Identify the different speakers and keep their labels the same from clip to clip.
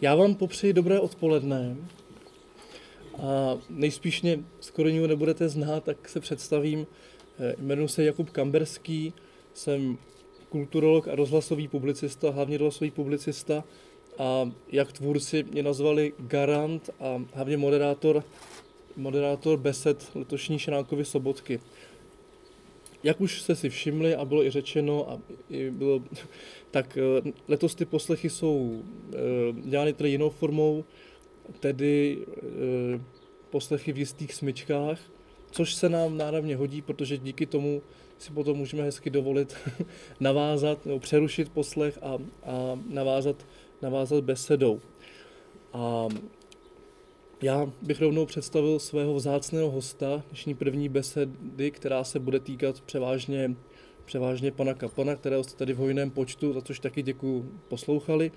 Speaker 1: Já vám popřeji dobré odpoledne. A nejspíš mě skoro nikdo nebudete znát, tak se představím. Eh, Jmenuji se Jakub Kamberský, jsem kulturolog a rozhlasový publicista, hlavně rozhlasový publicista. A jak tvůrci mě nazvali garant a hlavně moderátor, moderátor besed letošní Šenánkovy sobotky. Jak už jste si všimli a bylo i řečeno, a i bylo, tak eh, letos ty poslechy jsou eh, dělány tedy jinou formou, tedy eh, poslechy v jistých smyčkách, což se nám náravně hodí, protože díky tomu si potom můžeme hezky dovolit navázat nebo přerušit poslech a, a navázat, navázat besedou. A já bych rovnou představil svého vzácného hosta dnešní první besedy, která se bude týkat převážně, převážně pana Kapana, kterého jste tady v hojném počtu, za což taky děkuji, poslouchali.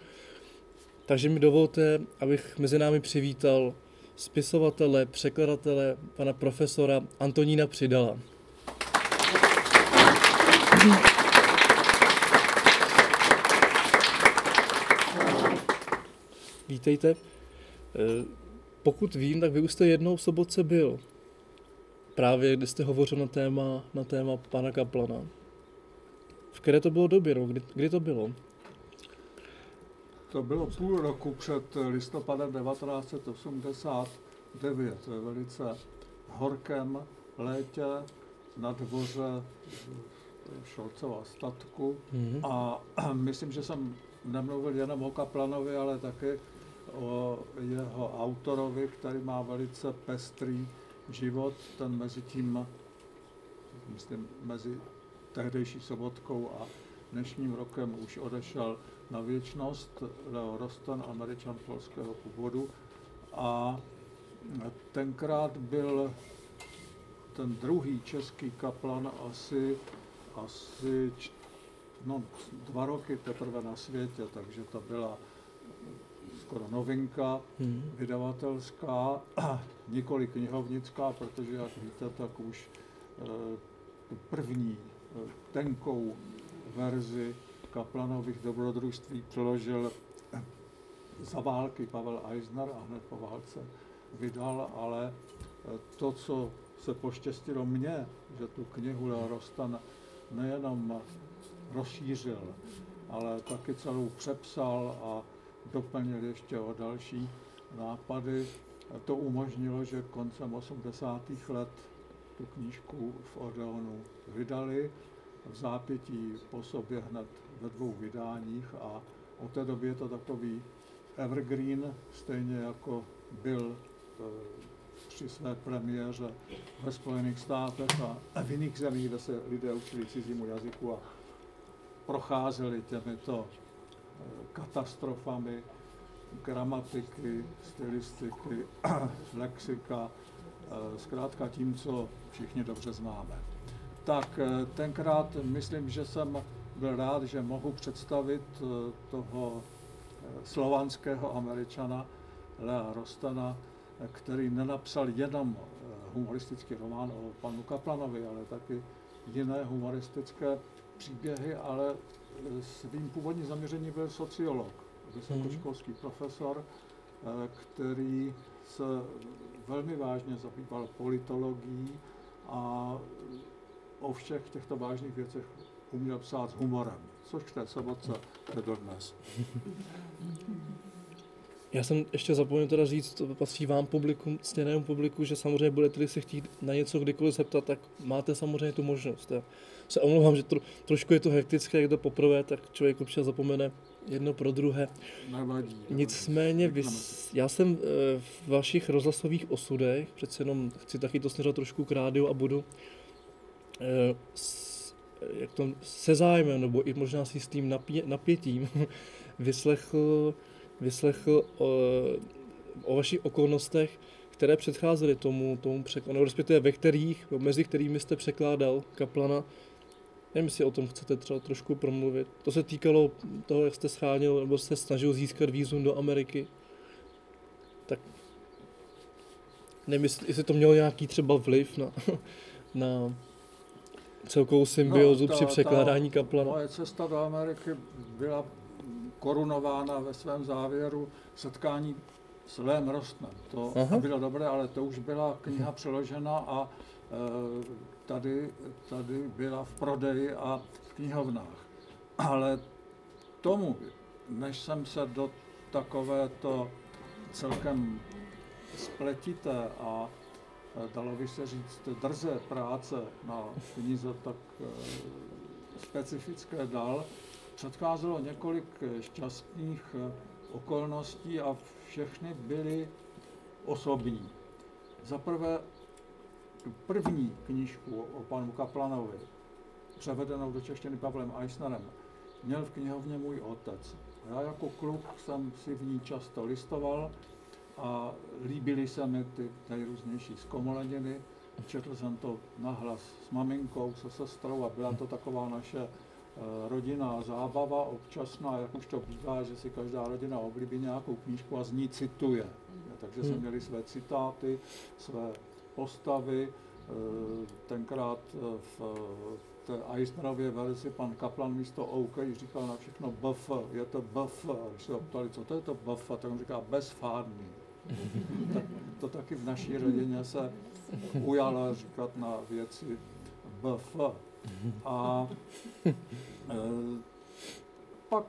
Speaker 1: Takže mi dovolte, abych mezi námi přivítal spisovatele, překladatele, pana profesora Antonína Přidala. Vítejte. Pokud vím, tak vy už jste jednou v sobotce byl. Právě kdy jste hovořil na téma, na téma pana Kaplana. V které to bylo době, no? kdy, kdy to bylo?
Speaker 2: To bylo půl roku před listopadem 1989, ve velice horkém létě na dvoře Šolcova statku.
Speaker 1: Mhm.
Speaker 2: A myslím, že jsem nemluvil jenom o Kaplanovi, ale taky o jeho autorovi, který má velice pestrý život. Ten mezi tím, myslím, mezi tehdejší sobotkou a dnešním rokem už odešel na věčnost. Leo Rostan, američan polského původu. A tenkrát byl ten druhý český kaplan asi, asi no, dva roky teprve na světě, takže to byla skoro novinka
Speaker 1: Mhm.
Speaker 2: vydavatelská, nikoli knihovnická, protože, jak víte, tak už eh, tu první eh, tenkou verzi Kaplanových dobrodružství přeložil eh, za války Pavel Eisner a hned po válce vydal, ale eh, to, co se poštěstilo mně, že tu knihu Leo Rostan nejenom rozšířil, ale taky celou přepsal a doplnil ještě o další nápady. To umožnilo, že koncem 80. let tu knížku v Odeonu vydali v zápětí po sobě hned ve dvou vydáních a od té doby je to takový evergreen, stejně jako byl eh, při své premiéře ve Spojených státech a v jiných zemích, kde se lidé učili cizímu jazyku a procházeli těmito katastrofami gramatiky, stylistiky, lexika, eh, zkrátka tím, co všichni dobře známe. Tak eh, tenkrát myslím, že jsem byl rád, že mohu představit eh, toho eh, slovanského američana Lea Rostana, eh, který nenapsal jenom eh, humoristický román o panu Kaplanovi, ale taky jiné humoristické příběhy, ale eh, svým původním zaměřením byl sociolog, vysokoškolský profesor, eh, který se velmi vážně zabýval politologií a o všech těchto vážných věcech uměl psát s humorem, což v té sobotce je dodnes.
Speaker 1: Já jsem ještě zapomněl teda říct, to patří vám publiku, stěnému publiku, že samozřejmě budete se chtít na něco kdykoliv zeptat, tak máte samozřejmě tu možnost. Já se omlouvám, že tro, trošku je to hektické, jak to poprvé, tak člověk občas zapomene jedno pro druhé.
Speaker 2: Nevadí.
Speaker 1: Nicméně, vy,
Speaker 2: Zvykneme
Speaker 1: s- já jsem eh, v vašich rozhlasových osudech, přece jenom chci taky to směřovat trošku k rádiu a budu eh, s, jak to, se zájmem, nebo i možná s jistým napě, napětím vyslechl, vyslechl o, o vašich okolnostech, které předcházely tomu, tomu překladu, nebo respektive ve kterých, mezi kterými jste překládal Kaplana. Nevím, jestli o tom chcete třeba trošku promluvit. To se týkalo toho, jak jste scháněl, nebo se snažil získat vízum do Ameriky. Tak nevím, jestli to mělo nějaký třeba vliv na, na celkovou symbiozu
Speaker 2: No, ta-
Speaker 1: při
Speaker 2: ta
Speaker 1: překládání Kaplana.
Speaker 2: Moje cesta do Ameriky byla korunována ve svém závěru setkání s Lem Rostnem. To
Speaker 1: Aha.
Speaker 2: bylo dobré, ale to už byla kniha přeložena a e, tady, tady byla v prodeji a v knihovnách. Ale tomu, než jsem se do takovéto celkem spletité a e, dalo by se říct drze práce na knize tak e, specifické dal, předcházelo několik e, šťastných e, okolností a všechny byly osobní. Za prvé, tu první knížku o panu Kaplanovi, převedenou do češtiny Pavlem Eisnerem, měl v knihovně můj otec. Já jako kluk jsem si v ní často listoval a líbily se mi ty nejrůznější zkomoleniny. Četl jsem to nahlas s maminkou, se sestrou a byla to taková naše eh, rodinná zábava, občasná, jak už to bývá, že si každá rodina oblíbí nějakou knížku a z ní cituje. Takže jsme
Speaker 1: Hmm.
Speaker 2: měli své citáty, své postavy. Eh, Tenkrát eh, v té Eisnerově verzi pan Kaplan místo OK říkal na všechno BF, je to BF. Když se ho ptali, co to je to BF, tak on říká bezfádný. tak to taky v naší rodině se ujalo říkat na věci BF. A e, pak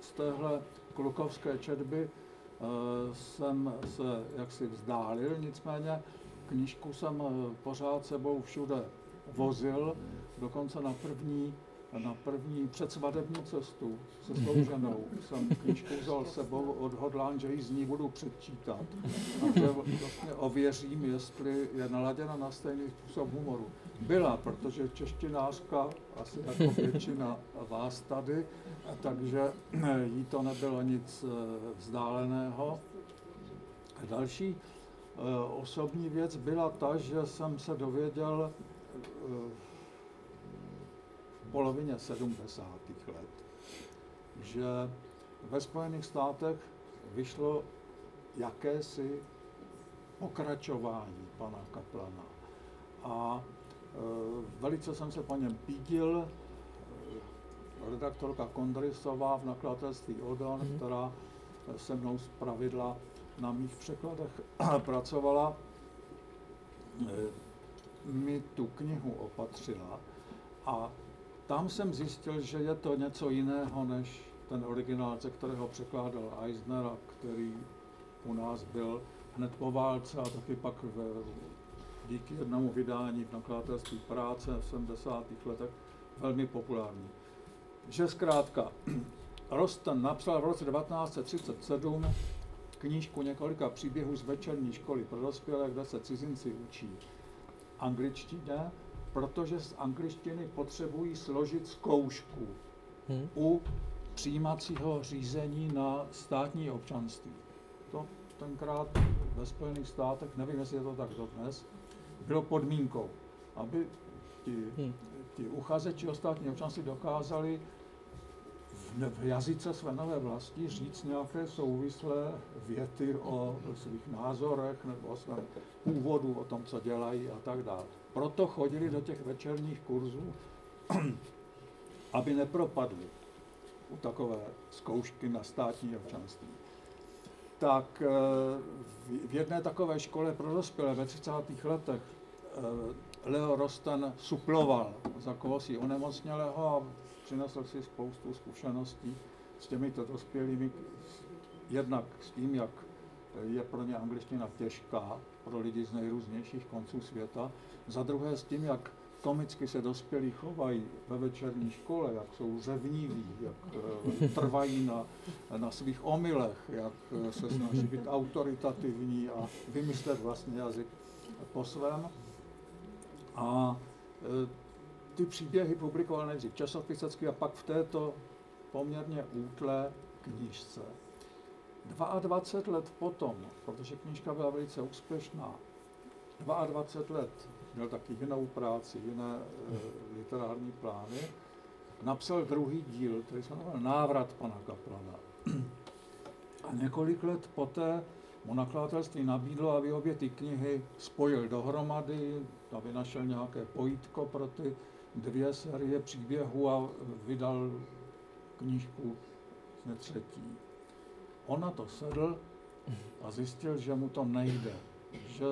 Speaker 2: z téhle klukovské četby e, jsem se jaksi vzdálil, nicméně knížku jsem e, pořád sebou všude vozil, dokonce na první, na první předsvadební cestu se svou ženou jsem knížku vzal s sebou odhodlán, že ji z ní budu předčítat. A že vlastně ověřím, jestli je naladěna na stejný způsob humoru. Byla, protože češtinářka, asi jako většina vás tady, takže jí to nebylo nic eh, vzdáleného. Další eh, osobní věc byla ta, že jsem se dověděl eh, v polovině 70. let, že ve Spojených státech vyšlo jakési pokračování pana Kaplana. A velice jsem se po něm pídil. E, redaktorka Kondrysová v nakladatelství Odon,
Speaker 1: Mhm.
Speaker 2: která se mnou z pravidla na mých překladech pracovala, e, mi tu knihu opatřila a tam jsem zjistil, že je to něco jiného než ten originál, ze kterého překládal Eisner, a který u nás byl hned po válce a taky pak v, díky jednomu vydání v nakladatelství práce v 70. letech velmi populární. Že zkrátka Rosten napsal v roce 1937 knížku několika příběhů z večerní školy pro dospělé, kde se cizinci učí angličtině, protože z angličtiny potřebují složit zkoušku
Speaker 1: Hm.
Speaker 2: u přijímacího řízení na státní občanství. To tenkrát ve Spojených státech, nevím, jestli je to tak dodnes, bylo podmínkou, aby ti,
Speaker 1: Hm.
Speaker 2: ti uchazeči o státní občanství dokázali v, v jazyce své nové vlasti říct nějaké souvislé věty o svých názorech nebo o svém původu, o tom, co dělají a tak dále. Proto chodili do těch večerních kurzů, aby nepropadli u takové zkoušky na státní občanství. Tak eh, v- jedné takové škole pro dospělé ve 30. letech eh, Leo Rosten suploval za kohosi onemocnělého a přinesl si spoustu zkušeností s těmito dospělými, jednak s tím, jak je pro ně angličtina těžká, pro lidi z nejrůznějších konců světa, za druhé s tím, jak komicky se dospělí chovají ve večerní škole, jak jsou řevniví, jak eh, trvají na, na svých omylech, jak eh, se snaží být autoritativní a vymyslet vlastní jazyk po svém. A e, ty příběhy publikoval nejdřív časopisecky a pak v této poměrně útlé knížce. 22 let potom, protože knížka byla velice úspěšná, 22 let měl taky jinou práci, jiné e, literární plány, napsal druhý díl, který se jmenoval Návrat pana Kaplana. A několik let poté mu nakladatelství nabídlo, aby obě ty knihy spojil dohromady, aby našel nějaké pojítko pro ty dvě série příběhů a vydal knížku z třetí. On na to sedl a zjistil, že mu to nejde, že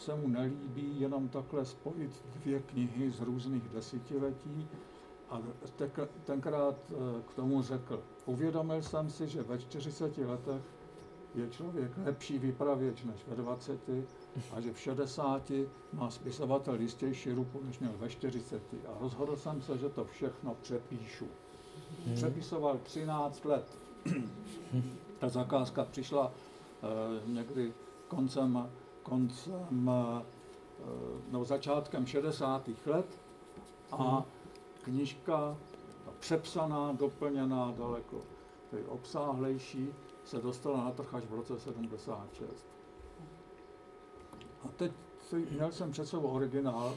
Speaker 2: se mu nelíbí jenom takhle spojit dvě knihy z různých desetiletí a tenkrát eh, k tomu řekl, uvědomil jsem si, že ve 40 letech je člověk lepší vypravěč než ve 20 a že v 60 má spisovatel jistější ruku, než měl ve 40. A rozhodl jsem se, že to všechno přepíšu. Hmm. Přepisoval 13 let. Ta zakázka přišla uh, někdy koncem, koncem no, začátkem 60. let a hmm. knižka přepsaná, doplněná daleko obsáhlejší, se dostala na trh až v roce 76. A teď měl jsem před sebou originál,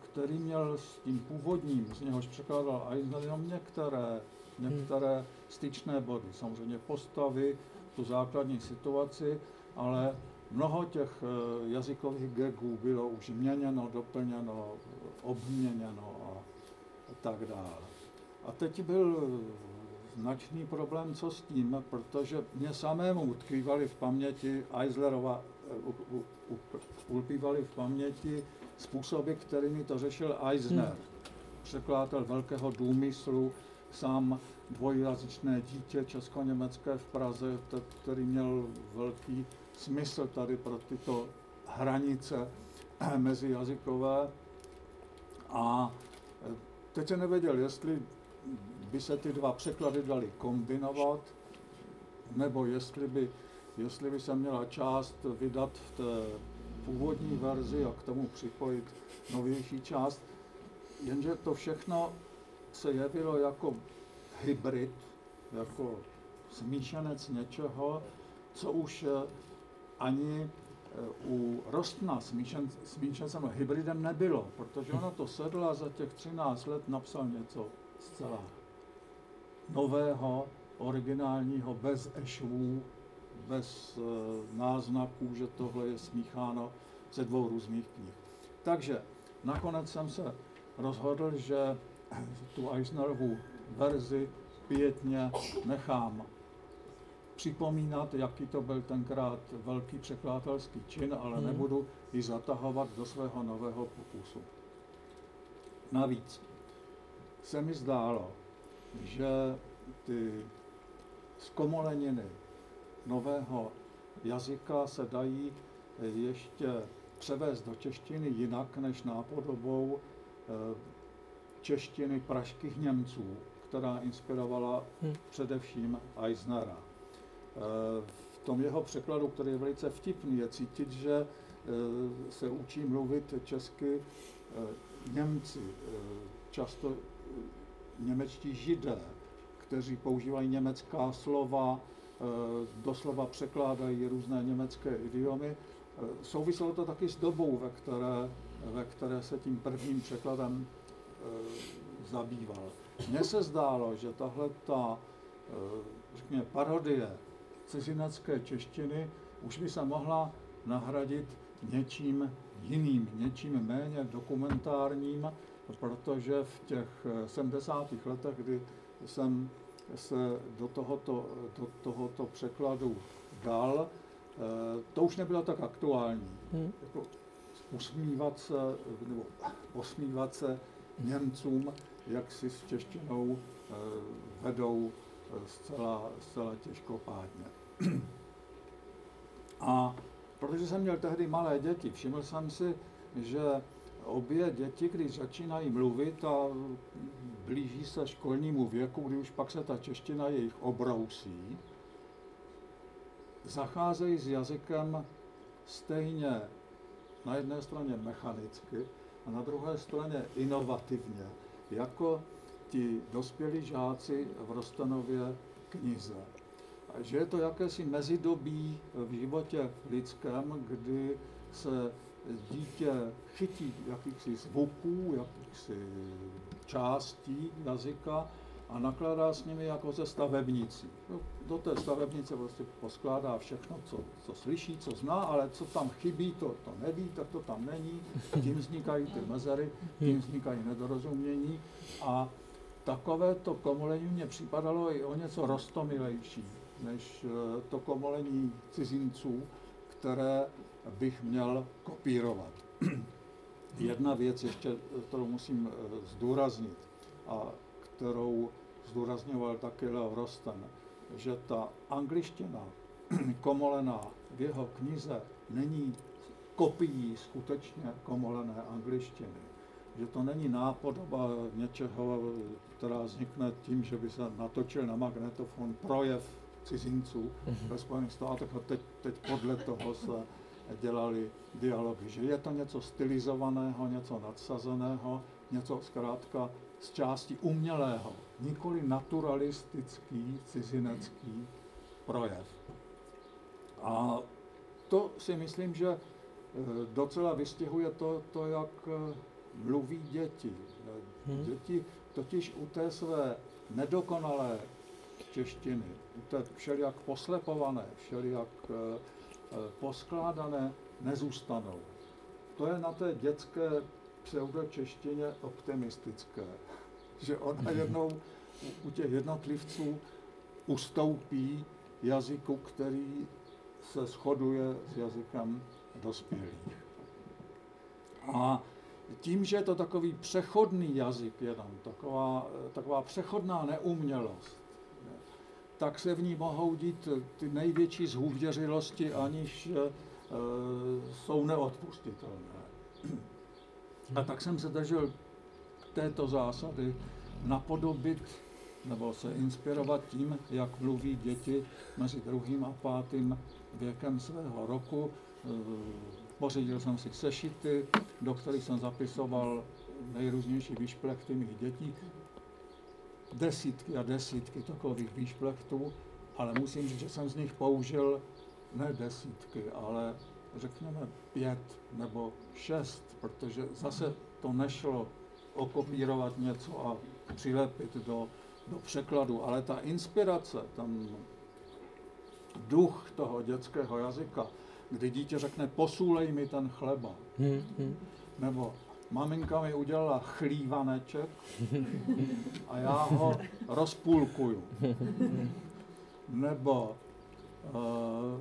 Speaker 2: který měl s tím původním, z něhož překládal Eisner jenom některé, některé styčné body, samozřejmě postavy, tu základní situaci, ale mnoho těch eh, jazykových gagů bylo už měněno, doplněno, obměněno a tak dále. A teď byl značný problém, co s tím, protože mě samému utkvívaly v paměti Eislerova, ulpívaly v paměti způsoby, kterými to řešil Eisner, hmm. překladatel velkého důmyslu, sám dvojjazyčné dítě česko-německé v Praze, který měl velký smysl tady pro tyto hranice mezijazykové. A teď se nevěděl, jestli by se ty dva překlady daly kombinovat, nebo jestli by, jestli by se měla část vydat v té původní verzi a k tomu připojit novější část, jenže to všechno se jevilo jako hybrid, jako smíšenec něčeho, co už eh, ani eh, u Rostna smíšencem hybridem nebylo, protože ona to sedla za těch 13 let napsal něco zcela nového, originálního, bez ešvů, bez e, náznaků, že tohle je smícháno ze dvou různých knih. Takže nakonec jsem se rozhodl, že tu Eisnerovu verzi pětně nechám připomínat, jaký to byl tenkrát velký překladatelský čin, ale hmm. nebudu ji zatahovat do svého nového pokusu. Navíc se mi zdálo, že ty zkomoleniny nového jazyka se dají ještě převést do češtiny jinak než nápodobou eh, češtiny pražských Němců, která inspirovala hmm. především Eisnera. Eh, v tom jeho překladu, který je velice vtipný, je cítit, že eh, se učí mluvit česky Němci, často němečtí židé, kteří používají německá slova, eh, doslova překládají různé německé idiomy. Eh, souviselo to taky s dobou, ve které, ve které se tím prvním překladem eh, zabýval. Mně se zdálo, že tahle ta, řekněme, parodie cizinecké češtiny už by se mohla nahradit něčím jiným, něčím méně dokumentárním, protože v těch 70. letech, kdy jsem se do tohoto, do tohoto překladu dal, eh, to už nebylo tak aktuální. Hmm. Jako usmívat se, nebo posmívat se Němcům, jak si s češtinou eh, vedou eh, zcela, zcela těžkopádně. A protože jsem měl tehdy malé děti, všiml jsem si, že obě děti, když začínají mluvit a blíží se školnímu věku, kdy už pak se ta čeština jejich obrousí, zacházejí s jazykem stejně na jedné straně mechanicky a na druhé straně inovativně, jako ti dospělí žáci v Rostanově knize. A že je to jakési mezidobí v životě lidském, kdy se dítě chytí jakýchsi zvuků, jakýchsi částí jazyka a nakládá s nimi jako ze stavebnicí. Do té stavebnice prostě poskládá všechno, co, co slyší, co zná, ale co tam chybí, to, to neví, tak to tam není. Tím vznikají ty mezery, tím vznikají nedorozumění a takovéto komolení mě připadalo i o něco rostomilejší, než eh, to komolení cizinců, které bych měl kopírovat. Jedna věc ještě, kterou musím eh, zdůraznit a kterou zdůrazňoval také Leo Rosten, že ta angličtina komolená v jeho knize není kopií skutečně komolené angličtiny. Že to není nápodoba něčeho, která vznikne tím, že by se natočil na magnetofon projev cizinců mm-hmm. ve Spojených státech a teď, teď podle toho se dělali dialogy. Že je to něco stylizovaného, něco nadsazeného, něco zkrátka z části umělého, nikoli naturalistický, cizinecký projev. A to si myslím, že eh, docela vystihuje to, to jak eh, mluví děti. Hmm. Děti totiž u té své nedokonalé češtiny, u té všelijak poslepované, všelijak eh, poskládané, nezůstanou. To je na té dětské pseudočeštině optimistické, že ona jednou u těch jednotlivců ustoupí jazyku, který se shoduje s jazykem dospělých. A tím, že je to takový přechodný jazyk jenom, taková, taková přechodná neumělost, tak se v ní mohou dít ty největší zhůvděřilosti, aniž e, jsou neodpustitelné. A tak jsem se držel této zásady napodobit nebo se inspirovat tím, jak mluví děti mezi druhým a pátým věkem svého roku. Eh, pořídil jsem si sešity, do kterých jsem zapisoval nejrůznější výšplechty mých dětí. Desítky a desítky takových výšplechtů, ale musím říct, že jsem z nich použil ne desítky, ale řekněme pět nebo šest, protože zase to nešlo okopírovat něco a přilepit do, do překladu, ale ta inspirace, ten duch toho dětského jazyka, kdy dítě řekne posůlej mi ten chleba, hmm, hmm. nebo maminka mi udělala chlívaneček a já ho rozpůlkuju. Nebo uh,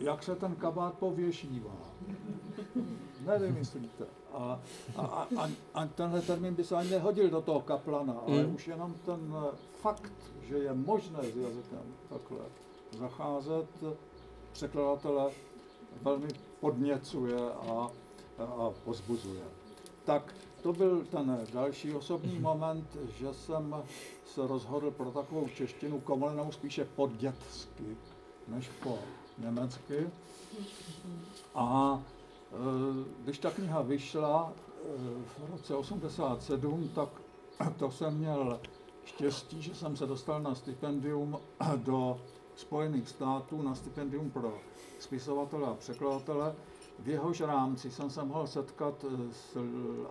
Speaker 2: jak se ten kabát pověšívá. Nevymyslíte. A, a, a, a tenhle termín by se ani nehodil do toho kaplana, ale mm. už jenom ten fakt, že je možné s jazykem takhle zacházet, překladatele velmi podněcuje a, a pozbuzuje. Tak to byl ten další osobní moment, že jsem se rozhodl pro takovou češtinu komolenou spíše poddětsky, než po německy. A e, když ta kniha vyšla e, v roce 87, tak to jsem měl štěstí, že jsem se dostal na stipendium do Spojených států, na stipendium pro spisovatele a překladatele. V jehož rámci jsem se mohl setkat e, s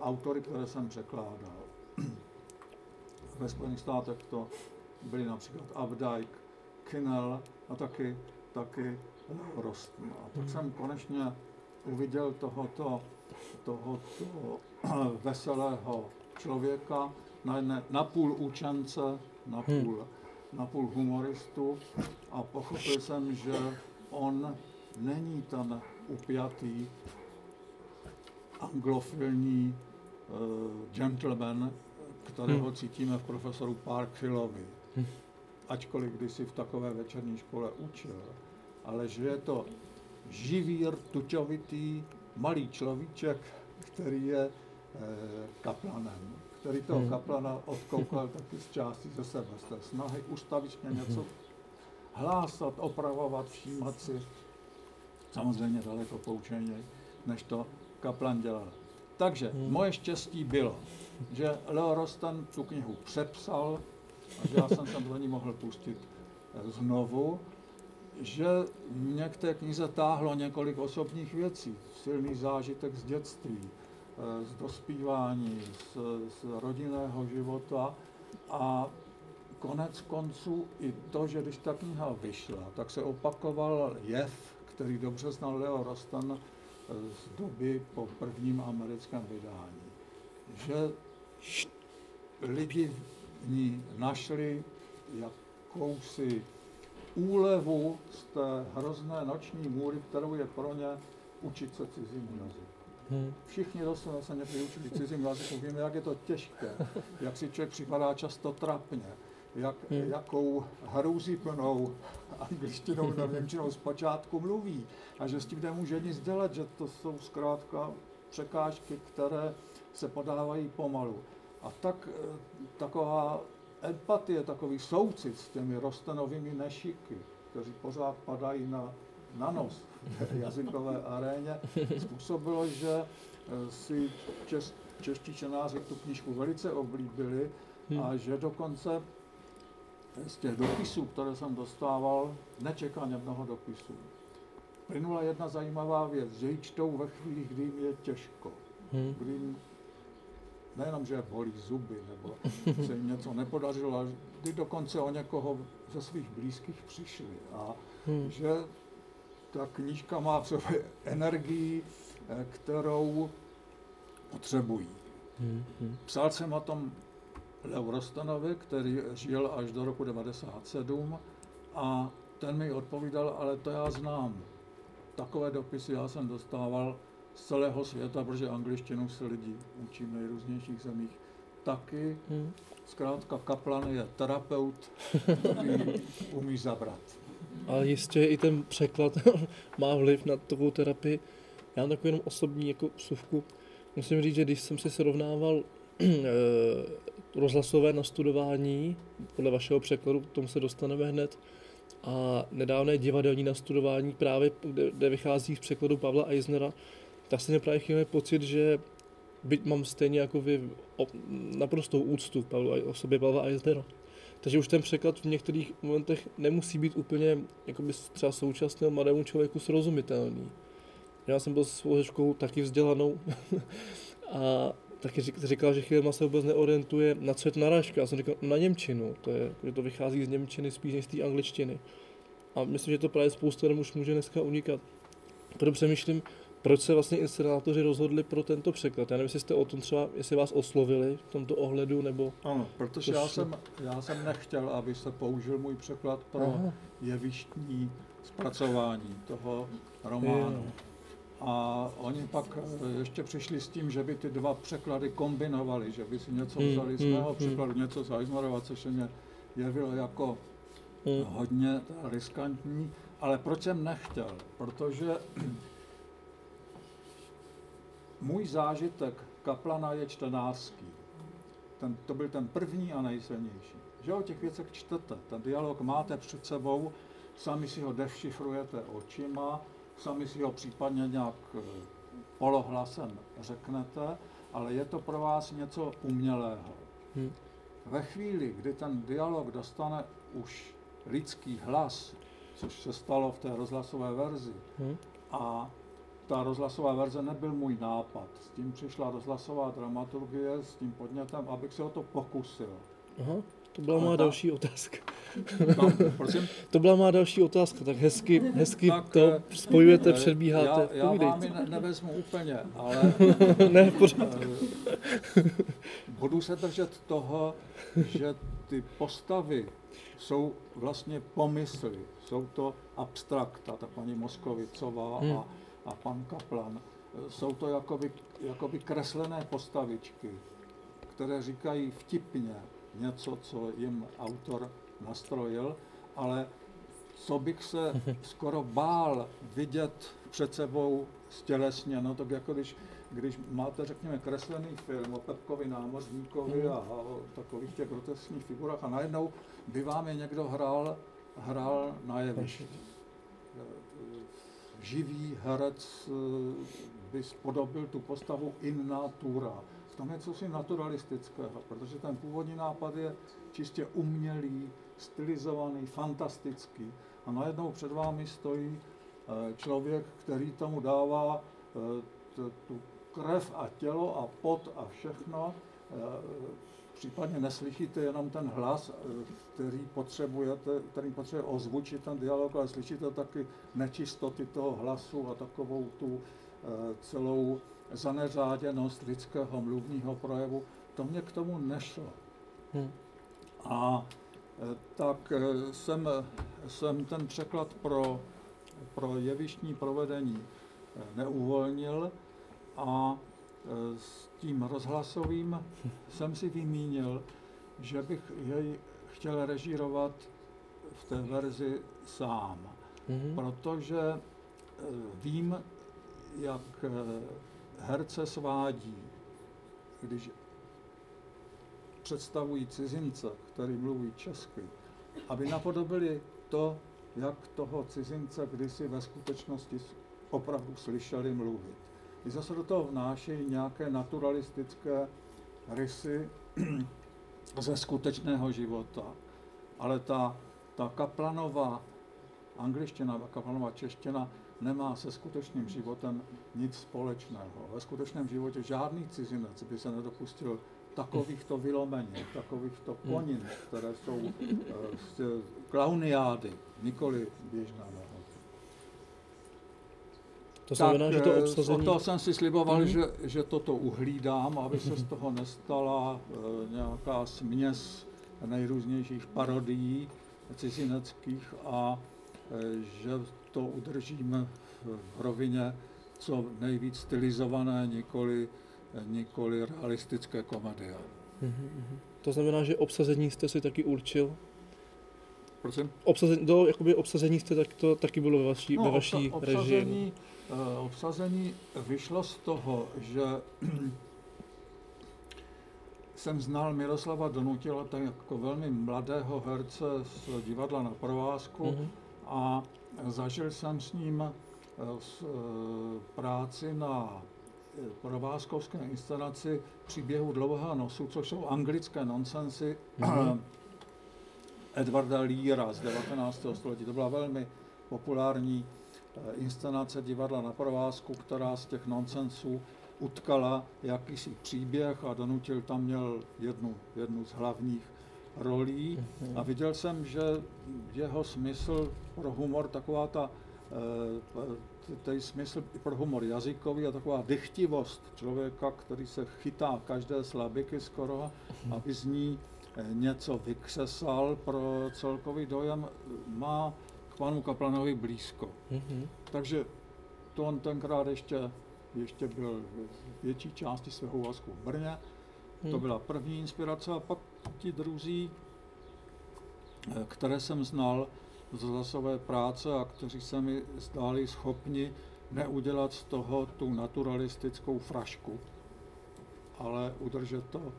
Speaker 2: autory, které jsem překládal. Ve Spojených státech to byli například Updike, Kinnell a taky, taky rostl. A tak jsem konečně uviděl tohoto, tohoto veselého člověka, na, jedné, na půl učence, na hmm. půl, hmm. Na půl humoristu a pochopil jsem, že on není ten upjatý anglofilní uh, gentleman, kterého hmm. cítíme v profesoru Parkhillovi. Hmm. Ačkoliv kdysi v takové večerní škole učil ale že je to živý, rtuťovitý, malý človíček, který je eh, kaplanem, který toho hmm. kaplana odkoukal taky z části ze sebe, z té snahy ustavičně hmm. něco hlásat, opravovat, všímat si. Samozřejmě daleko poučeně, než to kaplan dělal. Takže hmm. moje štěstí bylo, že Leo Rosten tu knihu přepsal a že já jsem se do ní mohl pustit znovu že mě k té knize táhlo několik osobních věcí. Silný zážitek z dětství, z dospívání, z, z rodinného života a konec konců i to, že když ta kniha vyšla, tak se opakoval jev, který dobře znal Leo Rostan eh, z doby po prvním americkém vydání. Že lidi v ní našli jakousi úlevu z té hrozné noční můry, kterou je pro ně učit se cizímu jazyku. Hmm. Všichni jsme se někdy učili cizím jazyku, víme, jak je to těžké, jak si člověk připadá často trapně, jak, hmm. jakou hrůzí plnou angličtinou nebo němčinou zpočátku mluví a že s tím nemůže nic dělat, že to jsou zkrátka překážky, které se podávají pomalu. A tak eh, taková empatie, takový soucit s těmi rostenovými nešiky, kteří pořád padají na, na nos jazykové aréně, způsobilo, že eh, si čes, čeští čenáři tu knížku velice oblíbili a hmm. že dokonce z těch dopisů, které jsem dostával, nečekaně mnoho dopisů, plynula jedna zajímavá věc, že ji čtou ve chvíli, kdy jim je těžko, hmm. kdy jim nejenom, že bolí zuby, nebo se jim něco nepodařilo, ale kdy dokonce o někoho ze svých blízkých přišli. A hmm. že ta knížka má v sobě energii, eh, kterou potřebují. Hmm. hmm. Psal jsem o tom Leo Rostanovi, který žil až do roku 97 a ten mi odpovídal, ale to já znám. Takové dopisy já jsem dostával z celého světa, protože angličtinu se lidi učí v nejrůznějších zemích taky. Hmm. Zkrátka kaplan je terapeut, který umí zabrat.
Speaker 1: Ale jistě i ten překlad má vliv na takovou terapii. Já mám takovou jenom osobní jako vsuvku. Musím říct, že když jsem si srovnával eh, rozhlasové nastudování, podle vašeho překladu, k tomu se dostaneme hned, a nedávné divadelní nastudování právě, kde, kde vychází z překladu Pavla Eisnera, tak se mě právě chvíli pocit, že byť mám stejně jako vy o, naprostou úctu Pavlu, o sobě Pavla Eisnera. Takže už ten překlad v některých momentech nemusí být úplně jakoby třeba současnému mladému člověku srozumitelný. Já jsem byl s složečkou taky vzdělanou a taky říkal, že chvíli se vůbec neorientuje, na co je to narážka. Já jsem říkal, na Němčinu, to, je, že to vychází z Němčiny spíš než z té angličtiny. A myslím, že to právě spousta lidem už může dneska unikat. Proto přemýšlím, proč se vlastně inscenátoři rozhodli pro tento překlad? Já nevím, jestli jste o tom třeba, jestli vás oslovili v tomto ohledu, nebo...
Speaker 2: Ano, protože já jsem, já jsem nechtěl, aby se použil můj překlad pro Aha. jevištní zpracování toho románu. Je. A oni pak eh, ještě přišli s tím, že by ty dva překlady kombinovali, že by si něco hmm, vzali z hmm, mého hmm, překladu, něco z Eisnerova, což se mě jevilo jako hodně riskantní. Ale proč jsem nechtěl? Protože můj zážitek kaplana je čtenářský. Ten, to byl ten první a nejsilnější. Že o těch věcech čtete, ten dialog máte před sebou, sami si ho devšifrujete očima, sami si ho případně nějak eh, polohlasem řeknete, ale je to pro vás něco umělého. Hmm. Ve chvíli, kdy ten dialog dostane už lidský hlas, což se stalo v té rozhlasové verzi, hmm. a ta rozhlasová verze nebyl můj nápad. S tím přišla rozhlasová dramaturgie, s tím podnětem, abych se o to pokusil.
Speaker 1: Aha, to byla má další otázka. Prosím? to byla má další otázka, tak hezky, hezky tak, to eh, spojujete, eh, předbíháte.
Speaker 2: Já, já vám ji ne, nevezmu úplně, ale
Speaker 1: ne, pořád.
Speaker 2: Eh, budu se držet toho, že ty postavy jsou vlastně pomysly, jsou to abstrakta, ta paní Moskovicová hmm. a a pan Kaplan. Jsou to jakoby, jakoby kreslené postavičky, které říkají vtipně něco, co jim autor nastrojil, ale co bych se skoro bál vidět před sebou stělesně, no tak jako když, když máte, řekněme, kreslený film o Pepkovi námořníkovi hmm. a, a o takových těch groteskních figurách a najednou by vám je někdo hrál, hrál na jevišti živý herec eh, by spodobil tu postavu in natura. V tom je cosi naturalistického, protože ten původní nápad je čistě umělý, stylizovaný, fantastický. A najednou před vámi stojí eh, člověk, který tomu dává eh, tu krev a tělo a pot a všechno případně neslyšíte jenom ten hlas, eh, který potřebujete, který potřebuje ozvučit ten dialog, ale slyšíte taky nečistoty toho hlasu a takovou tu eh, celou zaneřáděnost lidského mluvního projevu. To mě k tomu nešlo. Hmm. A eh, tak jsem, jsem ten překlad pro, pro jevištní provedení neuvolnil a s tím rozhlasovým jsem si vymínil, že bych jej chtěl režírovat v té verzi sám, mm-hmm. protože vím, jak herce svádí, když představují cizince, který mluví česky, aby napodobili to, jak toho cizince kdysi ve skutečnosti opravdu slyšeli mluvit. I zase do toho vnášejí nějaké naturalistické rysy ze skutečného života. Ale ta, ta kaplanová angličtina, kaplanová čeština nemá se skutečným životem nic společného. Ve skutečném životě žádný cizinec by se nedopustil takovýchto vylomení, takovýchto konin, hmm. které jsou uh, klauniády, nikoli běžná náhoda.
Speaker 1: To znamená, tak, že to eh, obsazení...
Speaker 2: O to jsem si sliboval, mm. že, že toto uhlídám, aby se z toho nestala uh, nějaká směs nejrůznějších parodií cizineckých a uh, že to udržíme v rovině co nejvíc stylizované, nikoli, nikoli realistické komedie.
Speaker 1: Mm-hmm. To znamená, že obsazení jste si taky určil?
Speaker 2: Prosím?
Speaker 1: Obsazení, do, jakoby obsazení jste tak, to taky bylo ve vaší, no, ve vaší obsa,
Speaker 2: obsazení, režii? Uh, obsazení vyšlo z toho, že jsem znal Miroslava Donutila tak jako velmi mladého herce z divadla na provázku mm-hmm. a Zažil jsem s ním eh, práci na provázkovské inscenaci příběhu dlouhého nosu, což jsou anglické nonsensy mm-hmm. Edvarda Líra z 19. století. To byla velmi populární inscenace divadla na provázku, která z těch nonsensů utkala jakýsi příběh a Donutil tam měl jednu, jednu z hlavních rolí a viděl jsem, že jeho smysl pro humor, taková ta, eh, ten smysl pro humor jazykový a taková dychtivost člověka, který se chytá každé slabiky skoro, aby z ní eh, něco vykřesal pro celkový dojem, má k panu Kaplanovi blízko. Mm-hmm. Takže to on tenkrát ještě, ještě byl v větší části svého úvazku v Brně. To hmm. byla první inspirace a pak ti druzí, které jsem znal z zasové práce a kteří se mi zdáli schopni neudělat z toho tu naturalistickou frašku, ale udržet to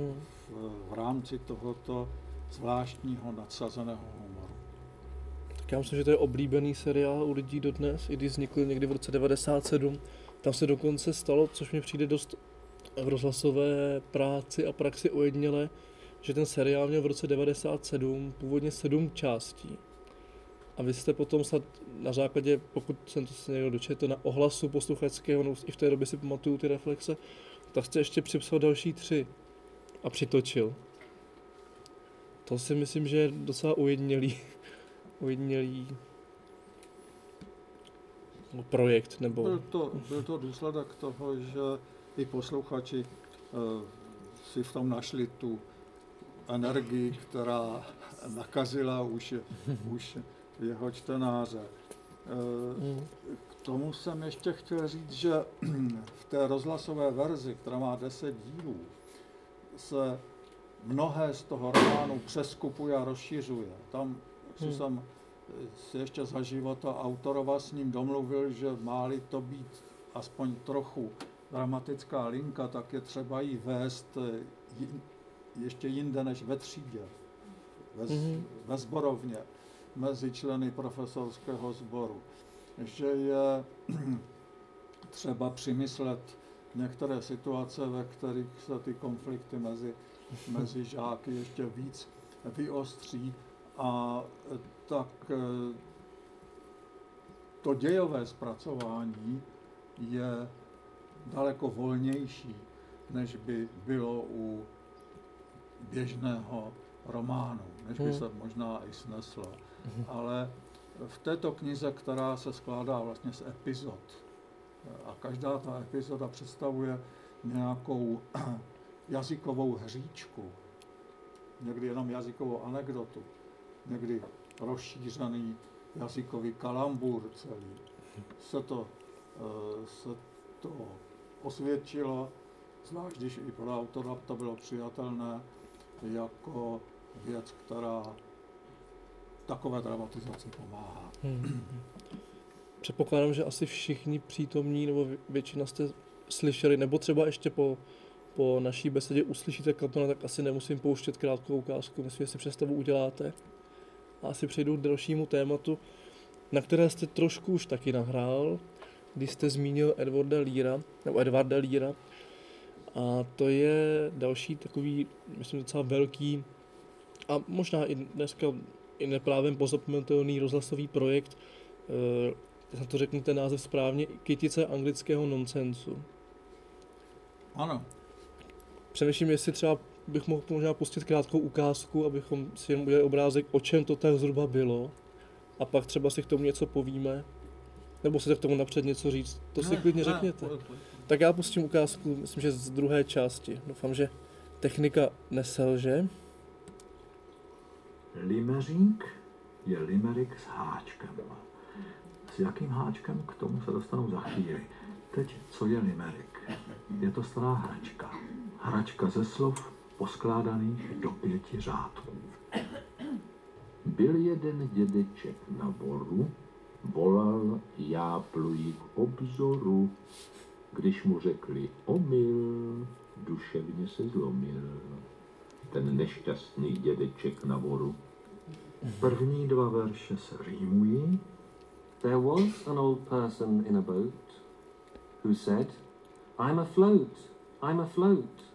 Speaker 2: hmm. v, v rámci tohoto zvláštního nadsazeného humoru.
Speaker 1: Tak já myslím, že to je oblíbený seriál u lidí dodnes, i když vznikl někdy v roce 97. Tam se dokonce stalo, což mi přijde dost v rozhlasové práci a praxi ojediněle, že ten seriál měl v roce 97 původně sedm částí. A vy jste potom snad na základě, pokud jsem to se někdo dočetl, na ohlasu posluchačského, no i v té době si pamatuju ty reflexe, tak jste ještě připsal další tři a přitočil. To si myslím, že je docela ujedinělý, ujedinělý projekt. Nebo...
Speaker 2: Byl, to, byl to důsledek toho, že i posluchači uh, si v tom našli tu energii, která nakazila už, už jeho čtenáře. Uh, k tomu jsem ještě chtěl říct, že v té rozhlasové verzi, která má 10 dílů, se mnohé z toho románu přeskupuje a rozšiřuje. Tam hmm. jsem si ještě za života autorova s ním domluvil, že má-li to být aspoň trochu dramatická linka, tak je třeba ji vést eh, ještě jinde než ve třídě, ve, mm-hmm. ve zborovně, mezi členy profesorského sboru. Že je třeba přimyslet některé situace, ve kterých se ty konflikty mezi, mezi žáky ještě víc vyostří a tak eh, to dějové zpracování je daleko volnější, než by bylo u běžného románu, než by hmm. se možná i sneslo. Hmm. Ale v této knize, která se skládá vlastně z epizod, a každá ta epizoda představuje nějakou jazykovou hříčku, někdy jenom jazykovou anekdotu, někdy rozšířený jazykový kalambur celý. Se to, eh, se to osvědčilo, zvlášť když i pro autora to bylo přijatelné, jako věc, která takové dramatizaci pomáhá.
Speaker 1: Předpokládám, že asi všichni přítomní, nebo většina jste slyšeli, nebo třeba ještě po, po naší besedě uslyšíte Kaplana, tak asi nemusím pouštět krátkou ukázku, myslím, že si představu uděláte. A asi přejdu k dalšímu tématu, na které jste trošku už taky nahrál, když jste zmínil Edwarda Líra, nebo Edwarda Líra, a to je další takový, myslím, docela velký a možná i dneska i neprávem pozapomenutelný rozhlasový projekt, e, to řeknu ten název správně, kytice anglického nonsensu.
Speaker 2: Ano.
Speaker 1: Přemýšlím, jestli třeba bych mohl možná pustit krátkou ukázku, abychom si jen udělali obrázek, o čem to tak zhruba bylo. A pak třeba si k tomu něco povíme. Nebo si k tomu napřed něco říct. To si ne, klidně ne, řekněte. Ne, tak já pustím ukázku, myslím, že z druhé části. Doufám, že technika neselže.
Speaker 3: Limeřík je limerik s háčkem. S jakým háčkem, k tomu se dostanu za chvíli. Teď, co je limerik? Je to stará hračka. Hračka ze slov poskládaných do pěti řádků. Byl jeden dědeček na boru, volal já pluji k obzoru. Když mu řekli omyl, duševně se zlomil. Ten nešťastný dědeček na voru. První dva verše se rýmují.
Speaker 4: There was an old person in a boat who said, I'm afloat, I'm afloat.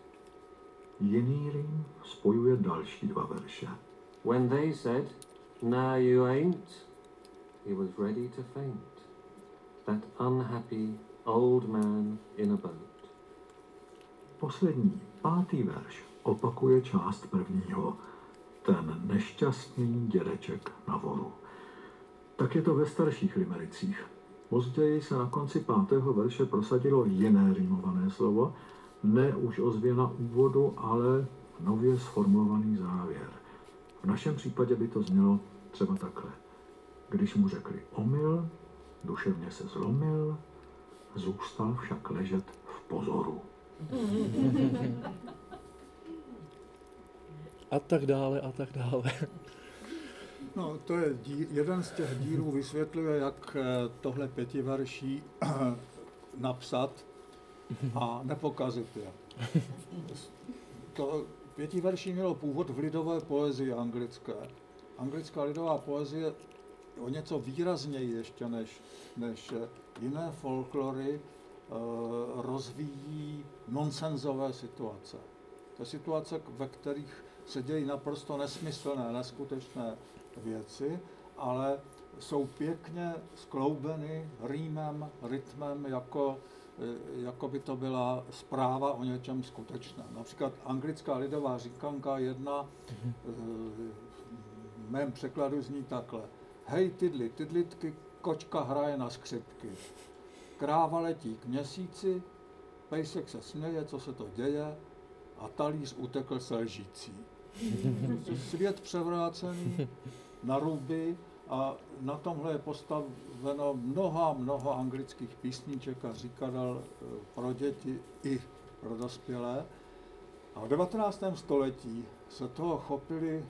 Speaker 3: Jiný rým spojuje další dva verše.
Speaker 4: When they said, No, you ain't, he was ready to faint. That unhappy old man in a boat.
Speaker 3: Poslední, pátý verš, opakuje část prvního. Ten nešťastný dědeček na voru. Tak je to ve starších limericích. Později se na konci pátého verše prosadilo jiné rýmované slovo, ne už ozvěna úvodu, ale nově sformulovaný závěr. V našem případě by to znělo třeba takhle. Když mu řekli omyl, duševně se zlomil, zůstal však ležet v pozoru.
Speaker 1: A tak dále, a tak dále.
Speaker 2: No, to je dí, jeden z těch dílů vysvětluje, jak eh, tohle pětiverší napsat a nepokazit je. To pětiverší mělo původ v lidové poezii anglické. Anglická lidová poezie o něco výrazněji ještě než, než jiné folklory eh, rozvíjí nonsenzové situace. To je situace, ve kterých se dějí naprosto nesmyslné, neskutečné věci, ale jsou pěkně skloubeny rýmem, rytmem, jako, eh, jako by to byla zpráva o něčem skutečném. Například anglická lidová říkanka jedna mm-hmm. v mém překladu zní takhle. Hej tydli, tydlitky, kočka hraje na skřipky. Kráva letí k měsíci, pejsek se směje, co se to děje, a talíř utekl se lžící. Svět převrácený na ruby a na tomhle je postaveno mnoha, mnoha anglických písniček a říkadel eh, pro děti i pro dospělé. A v 19. století se toho chopili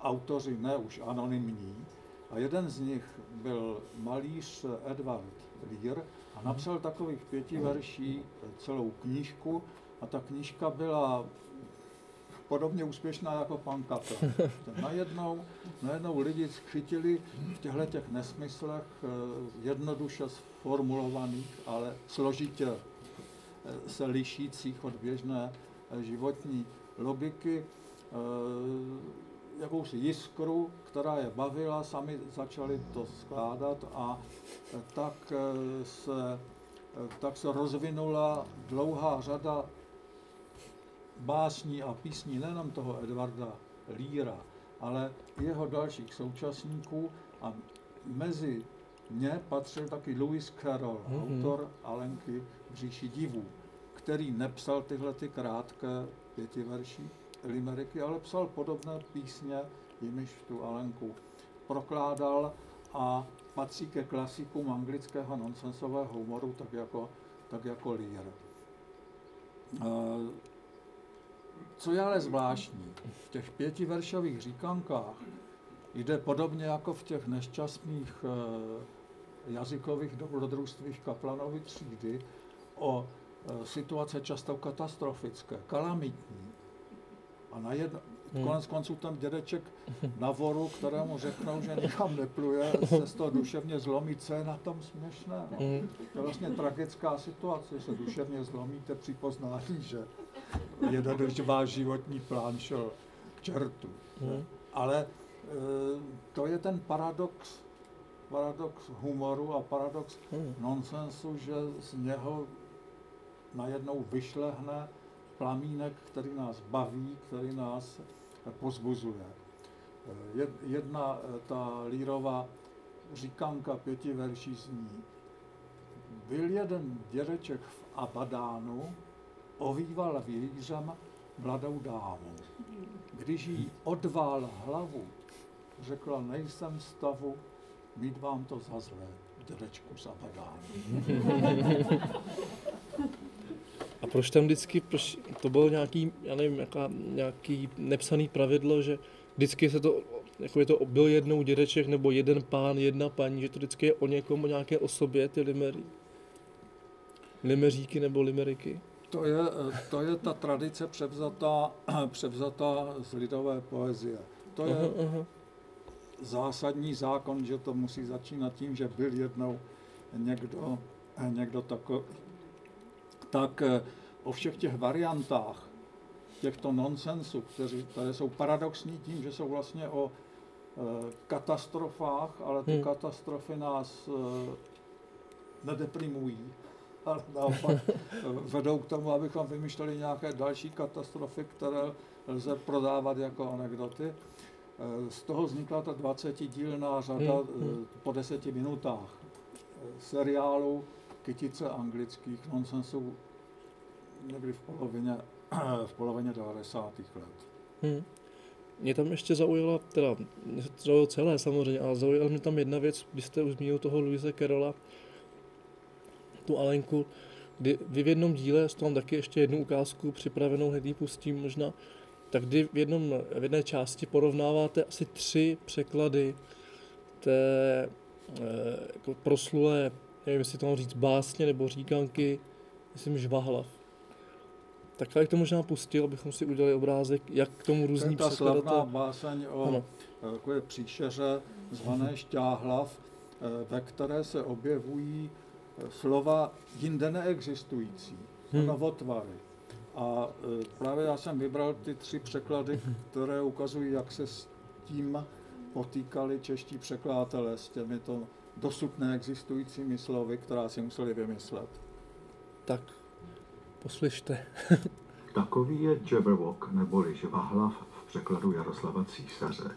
Speaker 2: autoři ne už anonymní, a jeden z nich byl malíř Edward Lear a napsal takových pěti verší celou knížku a ta knížka byla podobně úspěšná jako pan Kaplan. Najednou, najednou lidi chytili v těchto těch nesmyslech eh, jednoduše sformulovaných, ale složitě eh, se lišících od běžné eh, životní logiky jakousi jiskru, která je bavila, sami začali to skládat a tak se, tak se rozvinula dlouhá řada básní a písní nejenom toho Edvarda Líra, ale jeho dalších současníků a mezi ně patřil taky Lewis Carroll, mm-hmm. autor Alenky v říši divů, který nepsal tyhle ty krátké pěti verší, limeriky, ale psal podobné písně, jimiž tu Alenku prokládal a patří ke klasikům anglického nonsensového humoru, tak jako, tak jako Lear. Eh, co je ale zvláštní, v těch pětiveršových říkankách jde podobně jako v těch nešťastných eh, jazykových dobrodružstvích Kaplanovy třídy o eh, situace často katastrofické, kalamitní. A na jedno, Hmm. Konec konců ten dědeček na voru, kterému řeknou, že nikam nepluje, se z toho duševně zlomí. Co je na tom směšné? No? Hmm. To je vlastně tragická situace, že se duševně zlomíte při poznání, že jeden váš životní plán šel k čertu. Hmm. Ale e, to je ten paradox, paradox humoru a paradox nonsensu, že z něho najednou vyšlehne plamínek, který nás baví, který nás pozbuzuje. Jedna ta lírová říkanka pěti verší zní. Byl jeden dědeček v Abadánu, ovýval vějířem mladou dámu. Když jí odvál hlavu, řekla, nejsem stavu, mít vám to za zlé, dědečku z Abadánu.
Speaker 1: A proč tam vždycky, proč to bylo nějaký, já nevím, jaká, nějaký nepsaný pravidlo, že vždycky se to, jako je to byl jednou dědeček nebo jeden pán, jedna paní, že to vždycky je o někom, o nějaké osobě, ty limery. Limeříky nebo limeriky?
Speaker 2: To je, to je ta tradice převzatá, převzatá z lidové poezie. To je aha, aha. zásadní zákon, že to musí začínat tím, že byl jednou někdo, někdo takový, tak eh, o všech těch variantách těchto nonsensů, které jsou paradoxní tím, že jsou vlastně o e, katastrofách, ale ty hmm. katastrofy nás e, nedeprimují, ale naopak vedou k tomu, abychom vymýšleli nějaké další katastrofy, které lze prodávat jako anekdoty. Z toho vznikla ta 20-dílná řada hmm. hmm. po deseti minutách seriálu kytice anglických nonsensů někdy v polovině, v polovině 90. let. Hmm.
Speaker 1: Mě tam ještě zaujala, teda mě se to zaujalo celé samozřejmě, ale zaujala mě tam jedna věc, když jste už zmínil toho Luise Carola, tu Alenku, kdy vy v jednom díle, s tam taky ještě jednu ukázku připravenou, hned pustím možná, tak kdy v, jednom, v jedné části porovnáváte asi tři překlady té eh, jako proslulé nevím, jestli to mám říct, básně nebo říkanky, myslím, žvahlav. Tak bych to možná pustil, abychom si udělali obrázek, jak k tomu různý
Speaker 2: To je ta slavná báseň o ano. Eh, takové příšeře zvané šťáhlav, eh, ve které se objevují slova jinde neexistující, hmm. novotvary. A právě já jsem vybral ty tři překlady, které ukazují, jak se s tím potýkali čeští překladatelé, s těmito dosud neexistujícími slovy, která si museli vymyslet.
Speaker 1: Tak, poslyšte.
Speaker 3: Takový je Jabberwock neboli žvahlav v překladu Jaroslava Císaře.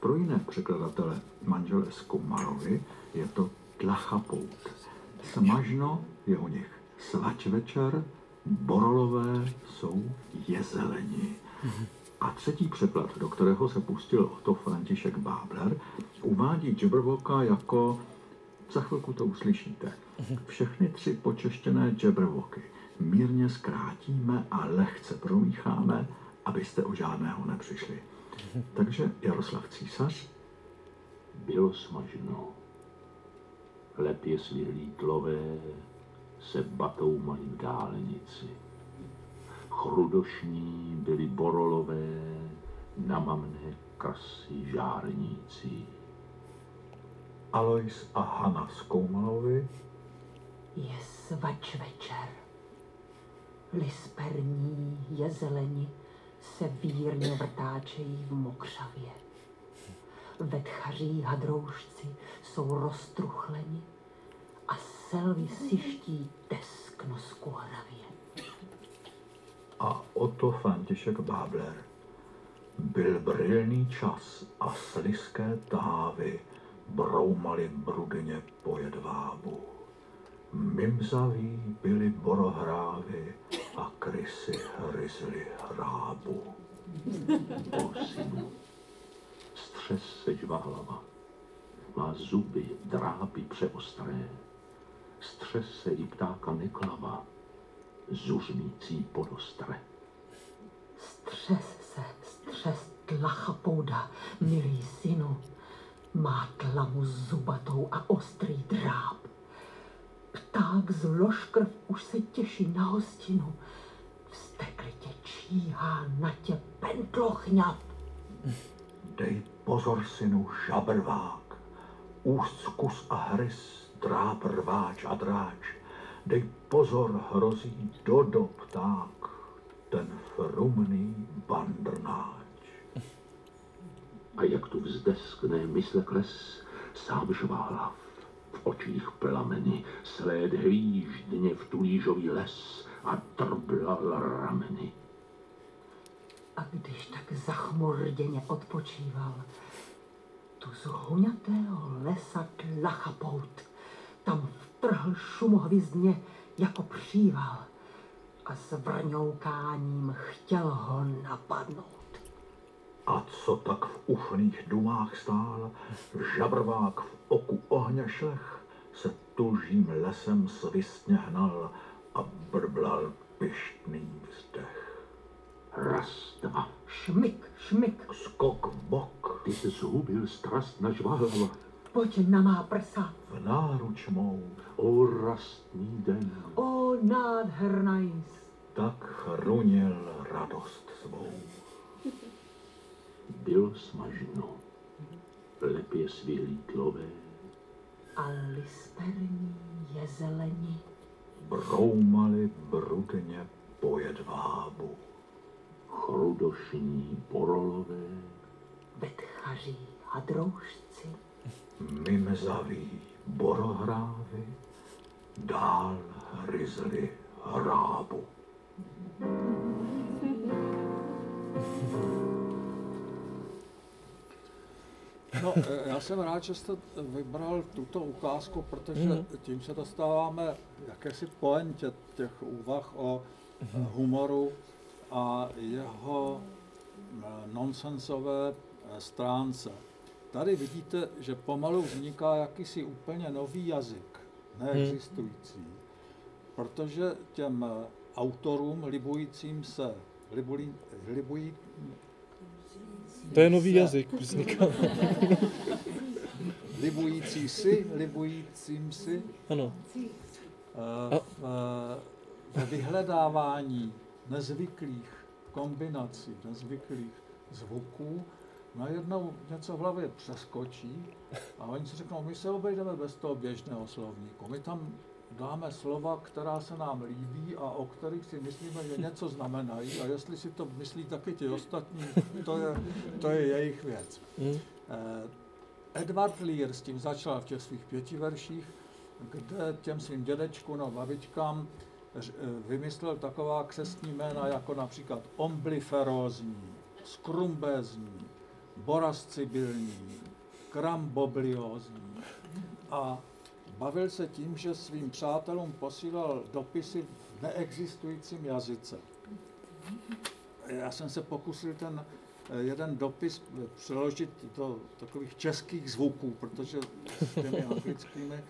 Speaker 3: Pro jiné překladatele manžele Skumarovi je to tlachapout. Smažno je u nich svač večer, borolové jsou jezeleni. A třetí překlad, do kterého se pustil to František Bábler, uvádí Jabberwocka jako za chvilku to uslyšíte. Všechny tři počeštěné Jabberwocky mírně zkrátíme a lehce promícháme, abyste o žádného nepřišli. Takže Jaroslav Císař.
Speaker 5: Bylo smaženo. Lepě svirlí tlové se batou mají v dálnici. Chrudošní byli borolové, na mamné kasy žárnící.
Speaker 3: Alois a Hana Skoumalovi.
Speaker 6: Je svač večer. Lisperní jezeleni se vírně vrtáčejí v mokřavě. Vetchaří hadroušci jsou roztruchleni a selvy siští teskno skuhravě.
Speaker 3: A oto František Bábler. Byl brilný čas a sliské távy broumali brudně po jedvábu. Mimzaví byly borohrávy a krysy hryzly hrábu.
Speaker 5: O synu, střes se hlava. Má zuby, drápy přeostré. Střes se i ptáka neklava, zuřmící podostre.
Speaker 6: Střes se, střes tlacha pouda, milý synu. Má tlamu zubatou a ostrý dráp. Pták z ložkrv už se těší na hostinu. Vstekli tě číhá na tě pentlochňap.
Speaker 3: Dej pozor, synu, žabrvák. Úst, kus a hrys, dráp, rváč a dráč. Dej pozor, hrozí dodo pták, ten frumný bandrnáč.
Speaker 5: A jak tu vzdeskne mysle kles, sám žválav, v očích plameny, sled hýždně v tulížový les a trblal rameny.
Speaker 6: A když tak zachmurděně odpočíval, tu z huňatého lesa tlachapout, tam vtrhl šumohvizdně jako příval a s vrňoukáním chtěl ho napadnout.
Speaker 3: A co tak v ufných dumách stál, žabrvák v oku ohně šlech, se tužím lesem svistně hnal a brblal pyštný vzdech.
Speaker 5: Raz, dva,
Speaker 6: Šmik, šmik,
Speaker 3: Skok bok,
Speaker 5: ty se zhubil strastna žváhlava.
Speaker 6: pojď na má prsa,
Speaker 3: v náruč mou,
Speaker 5: O rastný den,
Speaker 6: o nádherná jis.
Speaker 3: tak chrunil radost svou.
Speaker 5: bylo smažno. Lepě svělí tlové,
Speaker 6: A lisperní je zelení.
Speaker 3: Broumali brudně po jedvábu.
Speaker 5: Chrudošní borolové,
Speaker 6: Betchaří a droužci,
Speaker 3: Mimzaví borohrávy dál hryzli hrábu.
Speaker 2: No, eh, já jsem rád, že jste vybral tuto ukázku, protože
Speaker 1: Mhm.
Speaker 2: tím se dostáváme jakési poentě těch úvah o eh, humoru a jeho eh, nonsensové eh, stránce. Tady vidíte, že pomalu vzniká jakýsi úplně nový jazyk, neexistující, protože těm eh, autorům libujícím se, libulí, libují,
Speaker 1: To je nový jazyk, vzniká.
Speaker 2: libující si, libujícím si,
Speaker 1: Ano.
Speaker 2: v, eh, ve vyhledávání nezvyklých kombinací, nezvyklých zvuků, najednou něco v hlavě přeskočí a oni si řeknou, my se obejdeme bez toho běžného slovníku. My tam dáme slova, která se nám líbí a o kterých si myslíme, že něco znamenají a jestli si to myslí taky ti ostatní, to je, to je jejich věc.
Speaker 1: Hm.
Speaker 2: Eh, Edward Lear s tím začal v těch svých pěti verších, kde těm svým dědečkům a babičkám vymyslel taková křestní jména jako například ombliferózní, skrumbézní, borazcibilní, krambobliózní. A bavil se tím, že svým přátelům posílal dopisy v neexistujícím jazyce. Já jsem se pokusil ten eh, jeden dopis eh, přeložit do takových českých zvuků, protože s těmi anglickými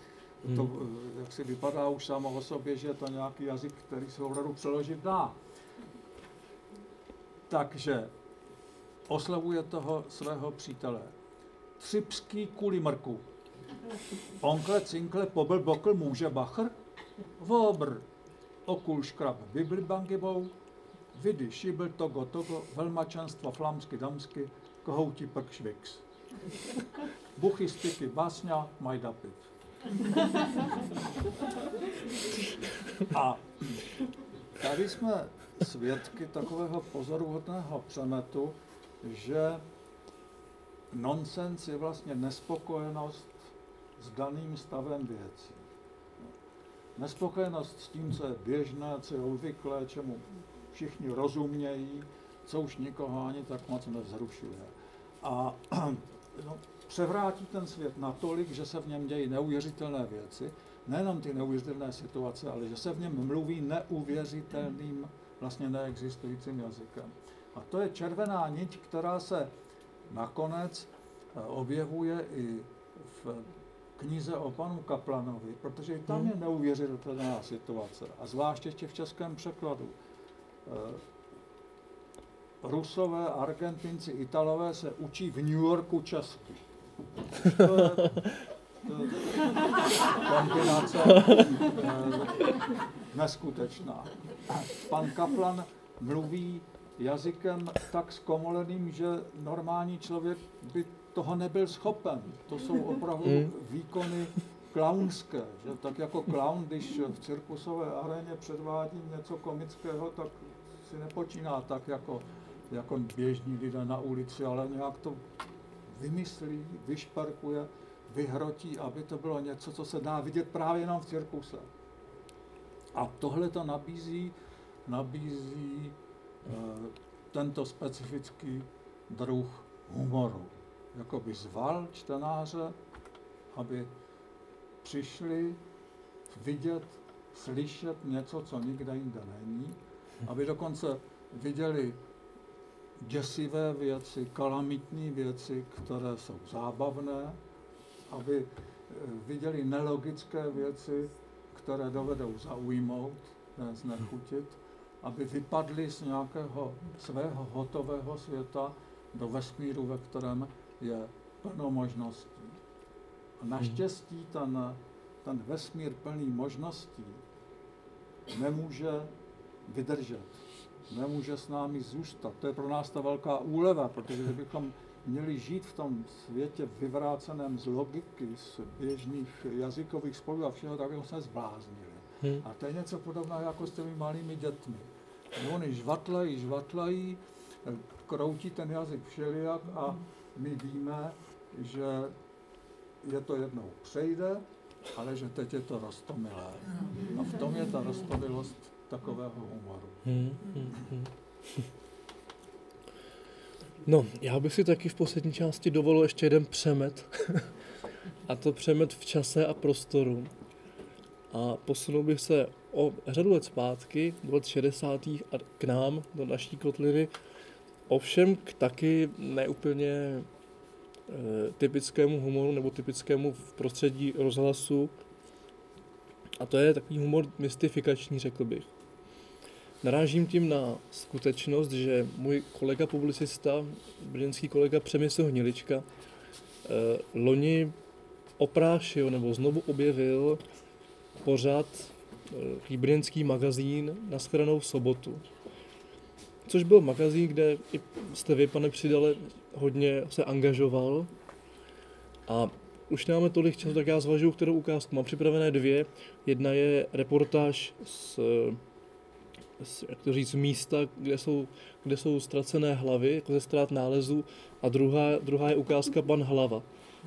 Speaker 2: to eh, jak si vypadá už samo o sobě, že je to nějaký jazyk, který se opravdu přeložit dá. Takže oslavuje toho svého přítele. Třipský kulimrku. Onkle, cinkle, pobl, bokl, může bachr? Vobr. Okul škrab, bibli bangibou, vidy, šibl, togo, togo, velmačenstvo, flamsky, damsky, kohouti, prk, švix. Buchy, styky, básňa, majdapit. A tady jsme svědky takového pozoruhodného přemetu, že nonsens je vlastně nespokojenost s daným stavem věcí. Nespokojenost s tím, co je běžné, co je obvyklé, čemu všichni rozumějí, co už nikoho ani tak moc nevzrušuje. A no, převrátí ten svět natolik, že se v něm dějí neuvěřitelné věci, nejenom ty neuvěřitelné situace, ale že se v něm mluví neuvěřitelným, vlastně neexistujícím jazykem. A to je červená niť, která se nakonec eh, objevuje i v knize o panu Kaplanovi, protože i tam
Speaker 1: Hmm.
Speaker 2: je neuvěřitelná situace. A zvláště ještě v českém překladu. Eh, Rusové, Argentinci, Italové se učí v New Yorku česky. Kombinace eh, neskutečná. Pan Kaplan mluví jazykem tak zkomoleným, že normální člověk by toho nebyl schopen. To jsou opravdu
Speaker 1: Mm.
Speaker 2: výkony klaunské. Že? Tak jako klaun, když v cirkusové aréně předvádí něco komického, tak si nepočíná tak jako, jako běžní lidé na ulici, ale nějak to vymyslí, vyšperkuje, vyhrotí, aby to bylo něco, co se dá vidět právě jenom v cirkuse. A tohle to nabízí, nabízí eh, tento specifický druh humoru. Jakoby zval čtenáře, aby přišli vidět, slyšet něco, co nikde jinde není, aby dokonce viděli děsivé věci, kalamitní věci, které jsou zábavné, aby eh, viděli nelogické věci, které dovedou zaujmout, ne znechutit, aby vypadli z nějakého svého hotového světa do vesmíru, ve kterém je plno možností. A naštěstí ten, ten vesmír plný možností nemůže vydržet, nemůže s námi zůstat. To je pro nás ta velká úleva, protože kdybychom měli žít v tom světě vyvráceném z logiky, z běžných jazykových spojů a všeho, tak bychom se zbláznili.
Speaker 1: Hm.
Speaker 2: A to je něco podobného jako s těmi malými dětmi. Oni žvatlají, žvatlají, kroutí ten jazyk všelijak a my víme, že je to jednou přejde, ale že teď je to roztomilé. A v tom je ta roztomilost takového humoru.
Speaker 1: Hmm, hmm, hmm. No, já bych si taky v poslední části dovolil ještě jeden přemet. a to přemet v čase a prostoru. A posunul bych se o řadu let zpátky, do let 60. a k nám, do naší kotliny. Ovšem k taky neúplně e, typickému humoru nebo typickému v prostředí rozhlasu. A to je takový humor mystifikační, řekl bych. Narážím tím na skutečnost, že můj kolega publicista, brněnský kolega Přemysl Hnilička, eh, loni oprášil nebo znovu objevil pořad eh, brněnský magazín na shranou sobotu. Což byl magazín, kde jste vy, pane Přidale, hodně se angažoval. A už nemáme tolik času, tak já zvažuju, kterou ukázku. Mám připravené dvě. Jedna je reportáž z, jak to říct, místa, kde jsou, kde jsou ztracené hlavy, jako ze ztrát nálezu, a druhá, druhá je ukázka pan Hlava.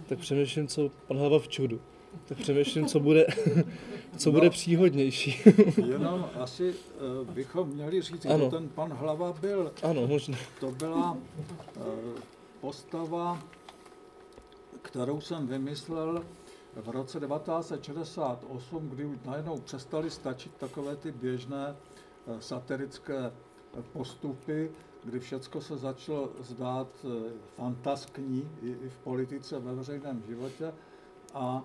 Speaker 1: Tak přemýšlím, co pan Hlava v čudu. Tak přemýšlím, co bude, co bude
Speaker 2: No.
Speaker 1: příhodnější.
Speaker 2: Jenom asi uh, bychom měli říct,
Speaker 1: Ano.
Speaker 2: ten pan Hlava byl.
Speaker 1: ano, možná.
Speaker 2: To byla uh, postava, kterou jsem vymyslel v roce 1968, kdy už najednou přestali stačit takové ty běžné eh, satirické eh, postupy, kdy všecko se začalo zdát eh, fantaskní i, v politice, ve veřejném životě. A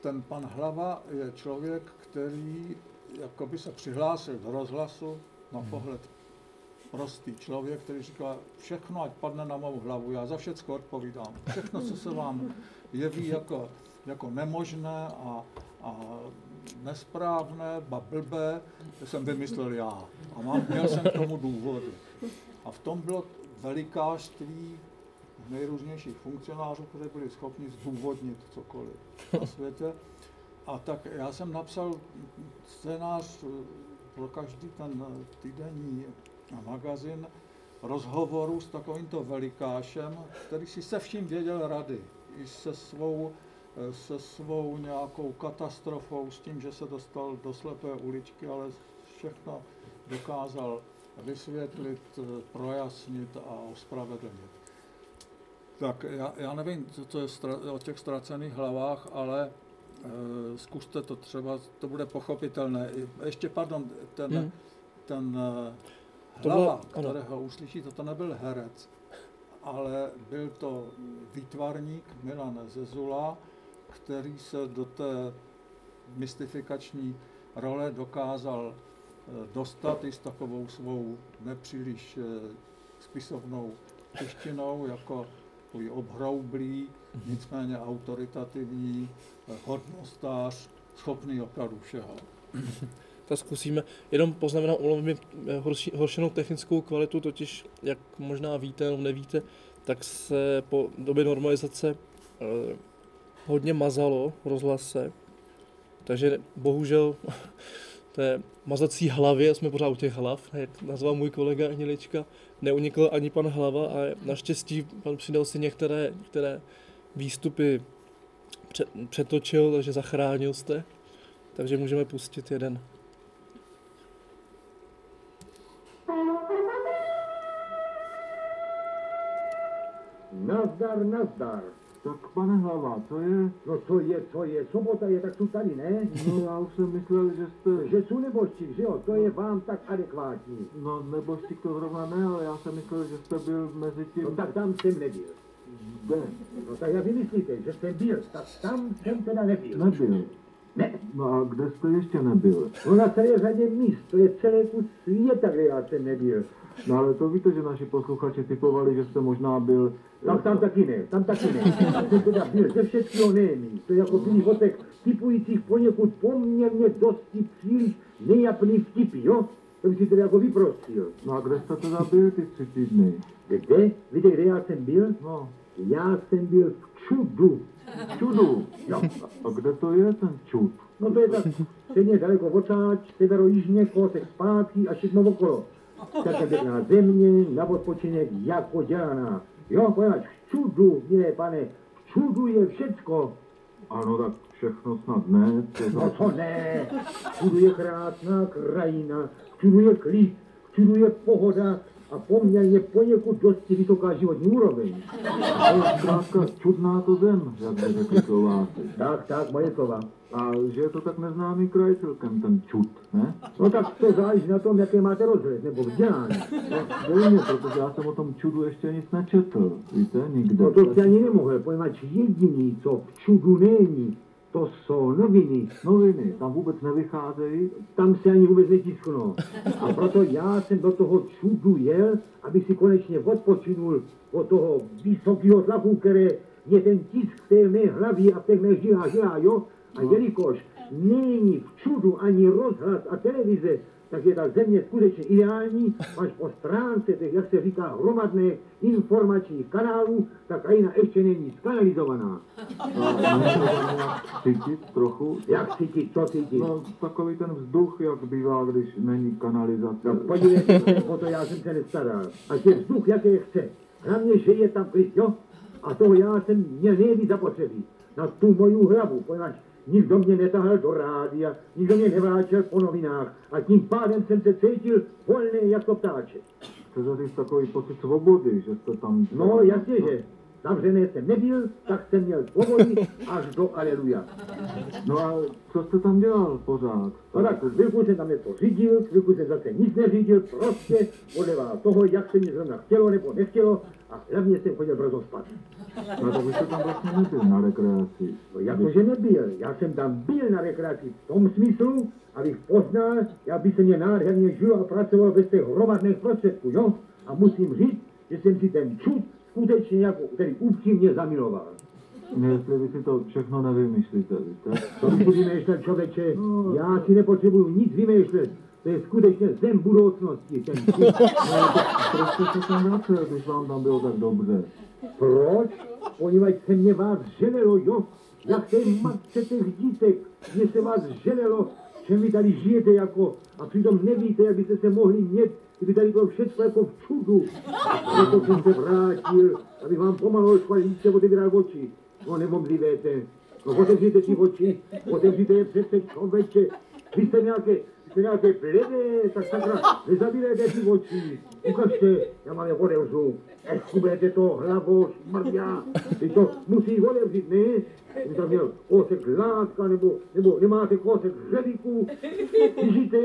Speaker 2: ten pan Hlava je člověk, který jakoby se přihlásil do rozhlasu na pohled prostý člověk, který říká, všechno, ať padne na mou hlavu, já za všecko odpovídám. Všechno, co se vám jeví jako, jako nemožné a, a nesprávné, ba blbé, to jsem vymyslel já. A mám, měl jsem k tomu důvody. A v tom bylo velikářství nejrůznějších funkcionářů, kteří byli schopni zdůvodnit cokoliv na světě. A tak já jsem napsal scénář pro každý ten týdenní magazin rozhovoru s takovýmto velikášem, který si se vším věděl rady. I se svou, se svou nějakou katastrofou, s tím, že se dostal do slepé uličky, ale všechno dokázal vysvětlit, eh, projasnit a ospravedlnit. Tak já, já nevím, co to je o těch ztracených hlavách, ale e, zkuste to třeba, to bude pochopitelné. Ještě, pardon, ten,
Speaker 1: Hmm.
Speaker 2: ten, eh,
Speaker 1: To
Speaker 2: hlava,
Speaker 1: ano.
Speaker 2: kterého uslyšíte, to nebyl herec, ale byl to výtvarník Milan Zezula, který se do té mystifikační role dokázal eh, dostat i s takovou svou nepříliš eh, spisovnou češtinou, jako takový obhroublý, nicméně autoritativní eh, hodnostář, schopný opravdu všeho.
Speaker 1: Tak zkusíme. Jenom poznamenám, ulovím horšenou technickou kvalitu, totiž, jak možná víte nebo nevíte, tak se po době normalizace hodně mazalo v rozhlase, takže bohužel té mazací hlavě, jsme pořád u těch hlav, jak nazval můj kolega Hnilička, neunikl ani pan hlava a naštěstí pan přidal si některé, některé výstupy pře- přetočil, takže zachránil jste. Takže můžeme pustit jeden.
Speaker 7: Nazdar, nazdar.
Speaker 3: Tak pane hlava, co je?
Speaker 7: No co je, co je, sobota je, tak jsou tady, ne?
Speaker 3: No já už jsem myslel, že jste...
Speaker 7: Že jsou nebožčík, že jo, to je vám tak adekvátní.
Speaker 3: No nebožtík to zrovna ne, ale já jsem myslel, že jste byl mezi tím...
Speaker 7: No tak tam jsem nebyl.
Speaker 3: Kde?
Speaker 7: No tak jak vy myslíte, že jsem byl, tak tam jsem teda nebyl.
Speaker 3: Nebyl.
Speaker 7: Ne,
Speaker 3: No a kde jste ještě nebyl?
Speaker 7: no na celé řadě míst, to je celé kus světa, kde já jsem nebyl.
Speaker 3: No ale to víte, že naši posluchači typovali, že jste možná byl...
Speaker 7: Tak tam taky ne, tam taky ne. Tam jsem teda byl ze všetkého nejmí. To je jako otek typujících poněkud poměrně dosti příliš nejapný vtipy, jo? To bych si teda jako vyprostil.
Speaker 3: No a kde jste teda byl ty tři týdny?
Speaker 7: Kde? Víte, kde já jsem byl?
Speaker 3: No,
Speaker 7: Já jsem byl v čudu.
Speaker 3: v čudu.
Speaker 7: Jo.
Speaker 3: A kde to je ten čud?
Speaker 7: No to je tak středně daleko odsáč, severo-jižně, kousek zpátky a všechno okolo. Taká pěkná země, na odpočinek jako dělaná. Jo, poněvadž v čudu, milé pane, v čudu je všecko.
Speaker 3: Ano, tak všechno snad ne. To
Speaker 7: No co ne, v čudu je krásná krajina, v čudu je klid, v čudu je pohoda a poměrně poněkud dosti vysoká životní úroveň.
Speaker 3: To je zkrátka čudná to zem, jak by řekli Slováci.
Speaker 7: Tak, tak, moje slova.
Speaker 3: A že je to tak neznámý kraj celkem, ten čud, ne?
Speaker 7: No tak to záleží na tom, jaké máte rozhled nebo vzdělání.
Speaker 3: No, Zřejmě, protože já jsem o tom čudu ještě nic nečetl, víte, nikde.
Speaker 7: No to si ani nemohl, poněvadž jediný, co v čudu není, to jsou noviny.
Speaker 3: Noviny, tam vůbec nevycházejí.
Speaker 7: Tam se ani vůbec netisknou. A proto já jsem do toho čudu jel, aby si konečně odpočinul od toho vysokého tlaku, které mě ten tisk v té mé hlavě a v těch mých žilách dělá, jo? A jelikož není v čudu ani rozhlas a televize, tak je ta země skutečně ideální, až po stránce těch, jak se říká, hromadných informačních kanálů, ta krajina ještě není skanalizovaná.
Speaker 3: A nějak cítit trochu.
Speaker 7: Jak cítit, co cítit?
Speaker 3: No, takový ten vzduch, jak bývá, když není kanalizace.
Speaker 7: No podívejte, o to já jsem se nestaral. Ať je vzduch, jaké chce. Hlavně, že je tam klid, jo? A toho já jsem měl nejvíc zapotřebí. Na tu moju hlavu, poněvadž nikdo mě netahal do rádia, nikdo mě nevráčel po novinách a tím pádem jsem se cítil volný jako ptáček.
Speaker 3: Říct takový pocit svobody, že jste tam...
Speaker 7: No jasně, že zavřené jsem nebyl, tak jsem měl svobody až do aleluja.
Speaker 3: No a co jste tam dělal pořád?
Speaker 7: No tak chvilku jsem tam něco řídil, chvilku jsem zase nic neřídil, prostě podle vás toho, jak se mi zrovna chtělo nebo nechtělo a hlavně jsem chodil brzo spát.
Speaker 3: No tak vy jste tam vlastně nebyl na rekreaci.
Speaker 7: No jakože nebyl, já jsem tam byl na rekreaci v tom smyslu, abych poznal, jak by se mě nádherně žilo a pracovalo bez těch hromadných prostředků, jo? A musím říct, že jsem si ten čud skutečně jako, tedy upřímně zamiloval.
Speaker 3: Jestli vy si to všechno nevymyslíte, víte?
Speaker 7: To si vymýšlel člověče, já si nepotřebuju nic vymýšlet. To je skutečně zem budoucnosti, ten čud.
Speaker 3: Proč jste se tam vracel, když vám tam bylo tak dobře?
Speaker 7: Proč? Poněvadž se mě vás želelo, jo? Jak té matce těch dítek, mě se vás želelo, že vy tady žijete jako, a přitom nevíte, jak byste se mohli mět, kdyby tady bylo všechno jako v čudu. Proto jsem se vrátil, abych vám pomalu škvalíce otevíral oči. No nemomlivete. No otevřite si oči, otevřite je přece člověče. Vy jste nějaké jste nějaké bledé, tak sakra, nezabírejte ty oči. Ukažte, já mám je otevřu. Ještě budete to hlavou šmrdia. Ty to musí otevřít, ne? Vy tam měl kousek látka, nebo, nebo nemáte kousek hřebíku. Vidíte,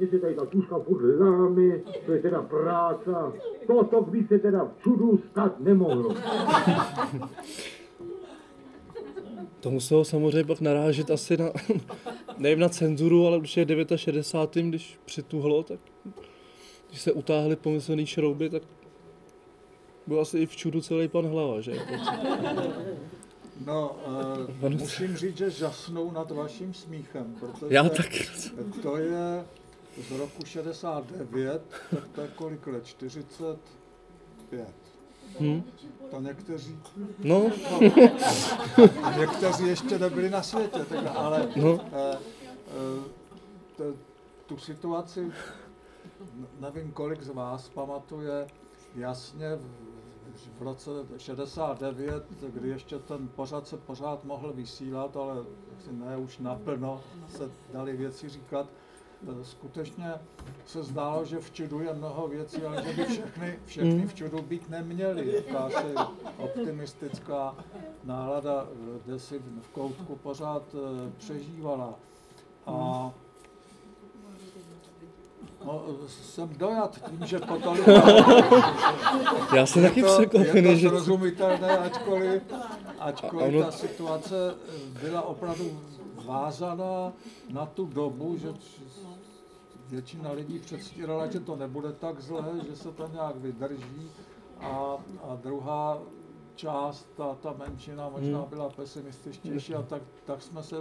Speaker 7: že se tady ta tuška furt láme, to je teda práca. Toto by se teda v čudu stát nemohlo.
Speaker 1: To muselo samozřejmě pak narážet asi na, nevím na cenzuru, ale už je 69. když přituhlo, tak když se utáhly pomyslné šrouby, tak byl asi i v čudu celý pan hlava, že?
Speaker 2: No, uh, musím říct, že žasnou nad vaším smíchem, protože
Speaker 1: Já taky.
Speaker 2: to je z roku 69, tak to je kolik let? 45.
Speaker 1: Hm?
Speaker 2: To někteří,
Speaker 1: No,
Speaker 2: a někteří ještě nebyli na světě, tak, ale
Speaker 1: no,
Speaker 2: eh, eh, tu situaci, nevím kolik z vás pamatuje jasně v, v roce 69, kdy ještě ten pořad se pořád mohl vysílat, ale ne už naplno se dali věci říkat. Eh, Skutečně se zdálo, že v čudu je mnoho věcí, ale že by všechny, všechny v čudu být neměly. Jakási optimistická nálada, eh, kde si v koutku pořád eh, přežívala. A no, jsem dojat tím, že po tolik
Speaker 1: já jsem taky
Speaker 2: to, je
Speaker 1: překvapený,
Speaker 2: to
Speaker 1: že...
Speaker 2: srozumitelné, ačkoliv,
Speaker 1: A
Speaker 2: ačkoliv
Speaker 1: ono-
Speaker 2: ta situace byla opravdu vázaná na tu dobu, že většina lidí předstírala, že to nebude tak zlé, že se to nějak vydrží a, a druhá část, ta, ta menšina možná
Speaker 1: Hmm.
Speaker 2: byla pesimističtější a tak, tak jsme se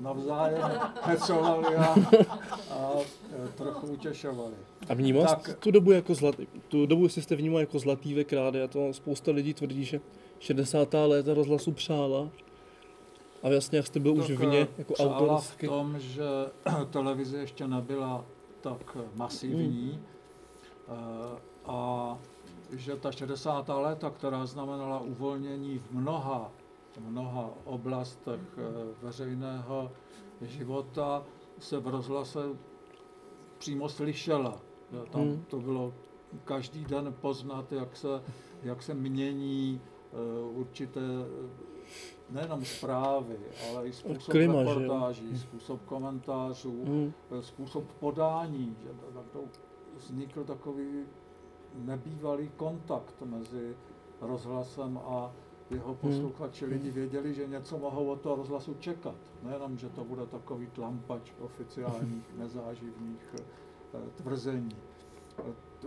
Speaker 2: navzájem hecovali a, a e, trochu utěšovali.
Speaker 1: A vnímal
Speaker 2: Tak-
Speaker 1: jste tu dobu jako zlatý, tu dobu jestli jste vnímal jako zlatý věk rády a to spousta lidí tvrdí, že 60. léta rozhlasu přála. A jasně, jak jste byl už
Speaker 2: Tak,
Speaker 1: vně,
Speaker 2: eh,
Speaker 1: jako autorsky.
Speaker 2: v tom, že televize ještě nebyla tak masivní eh, a že ta 60. léta, která znamenala uvolnění v mnoha, mnoha oblastech eh, veřejného života, se v rozhlase přímo slyšela. Tam
Speaker 1: Hmm.
Speaker 2: to bylo každý den poznat, jak se, jak se mění eh, určité eh, nejenom zprávy, ale i způsob
Speaker 1: Klima, že jo?
Speaker 2: reportáží, způsob komentářů,
Speaker 1: Hmm.
Speaker 2: způsob podání, že tak to vznikl takový nebývalý kontakt mezi rozhlasem a jeho posluchači. Lidi věděli, že něco mohou od toho rozhlasu čekat. Nejenom, že to bude takový tlampač oficiálních nezáživných eh, tvrzení.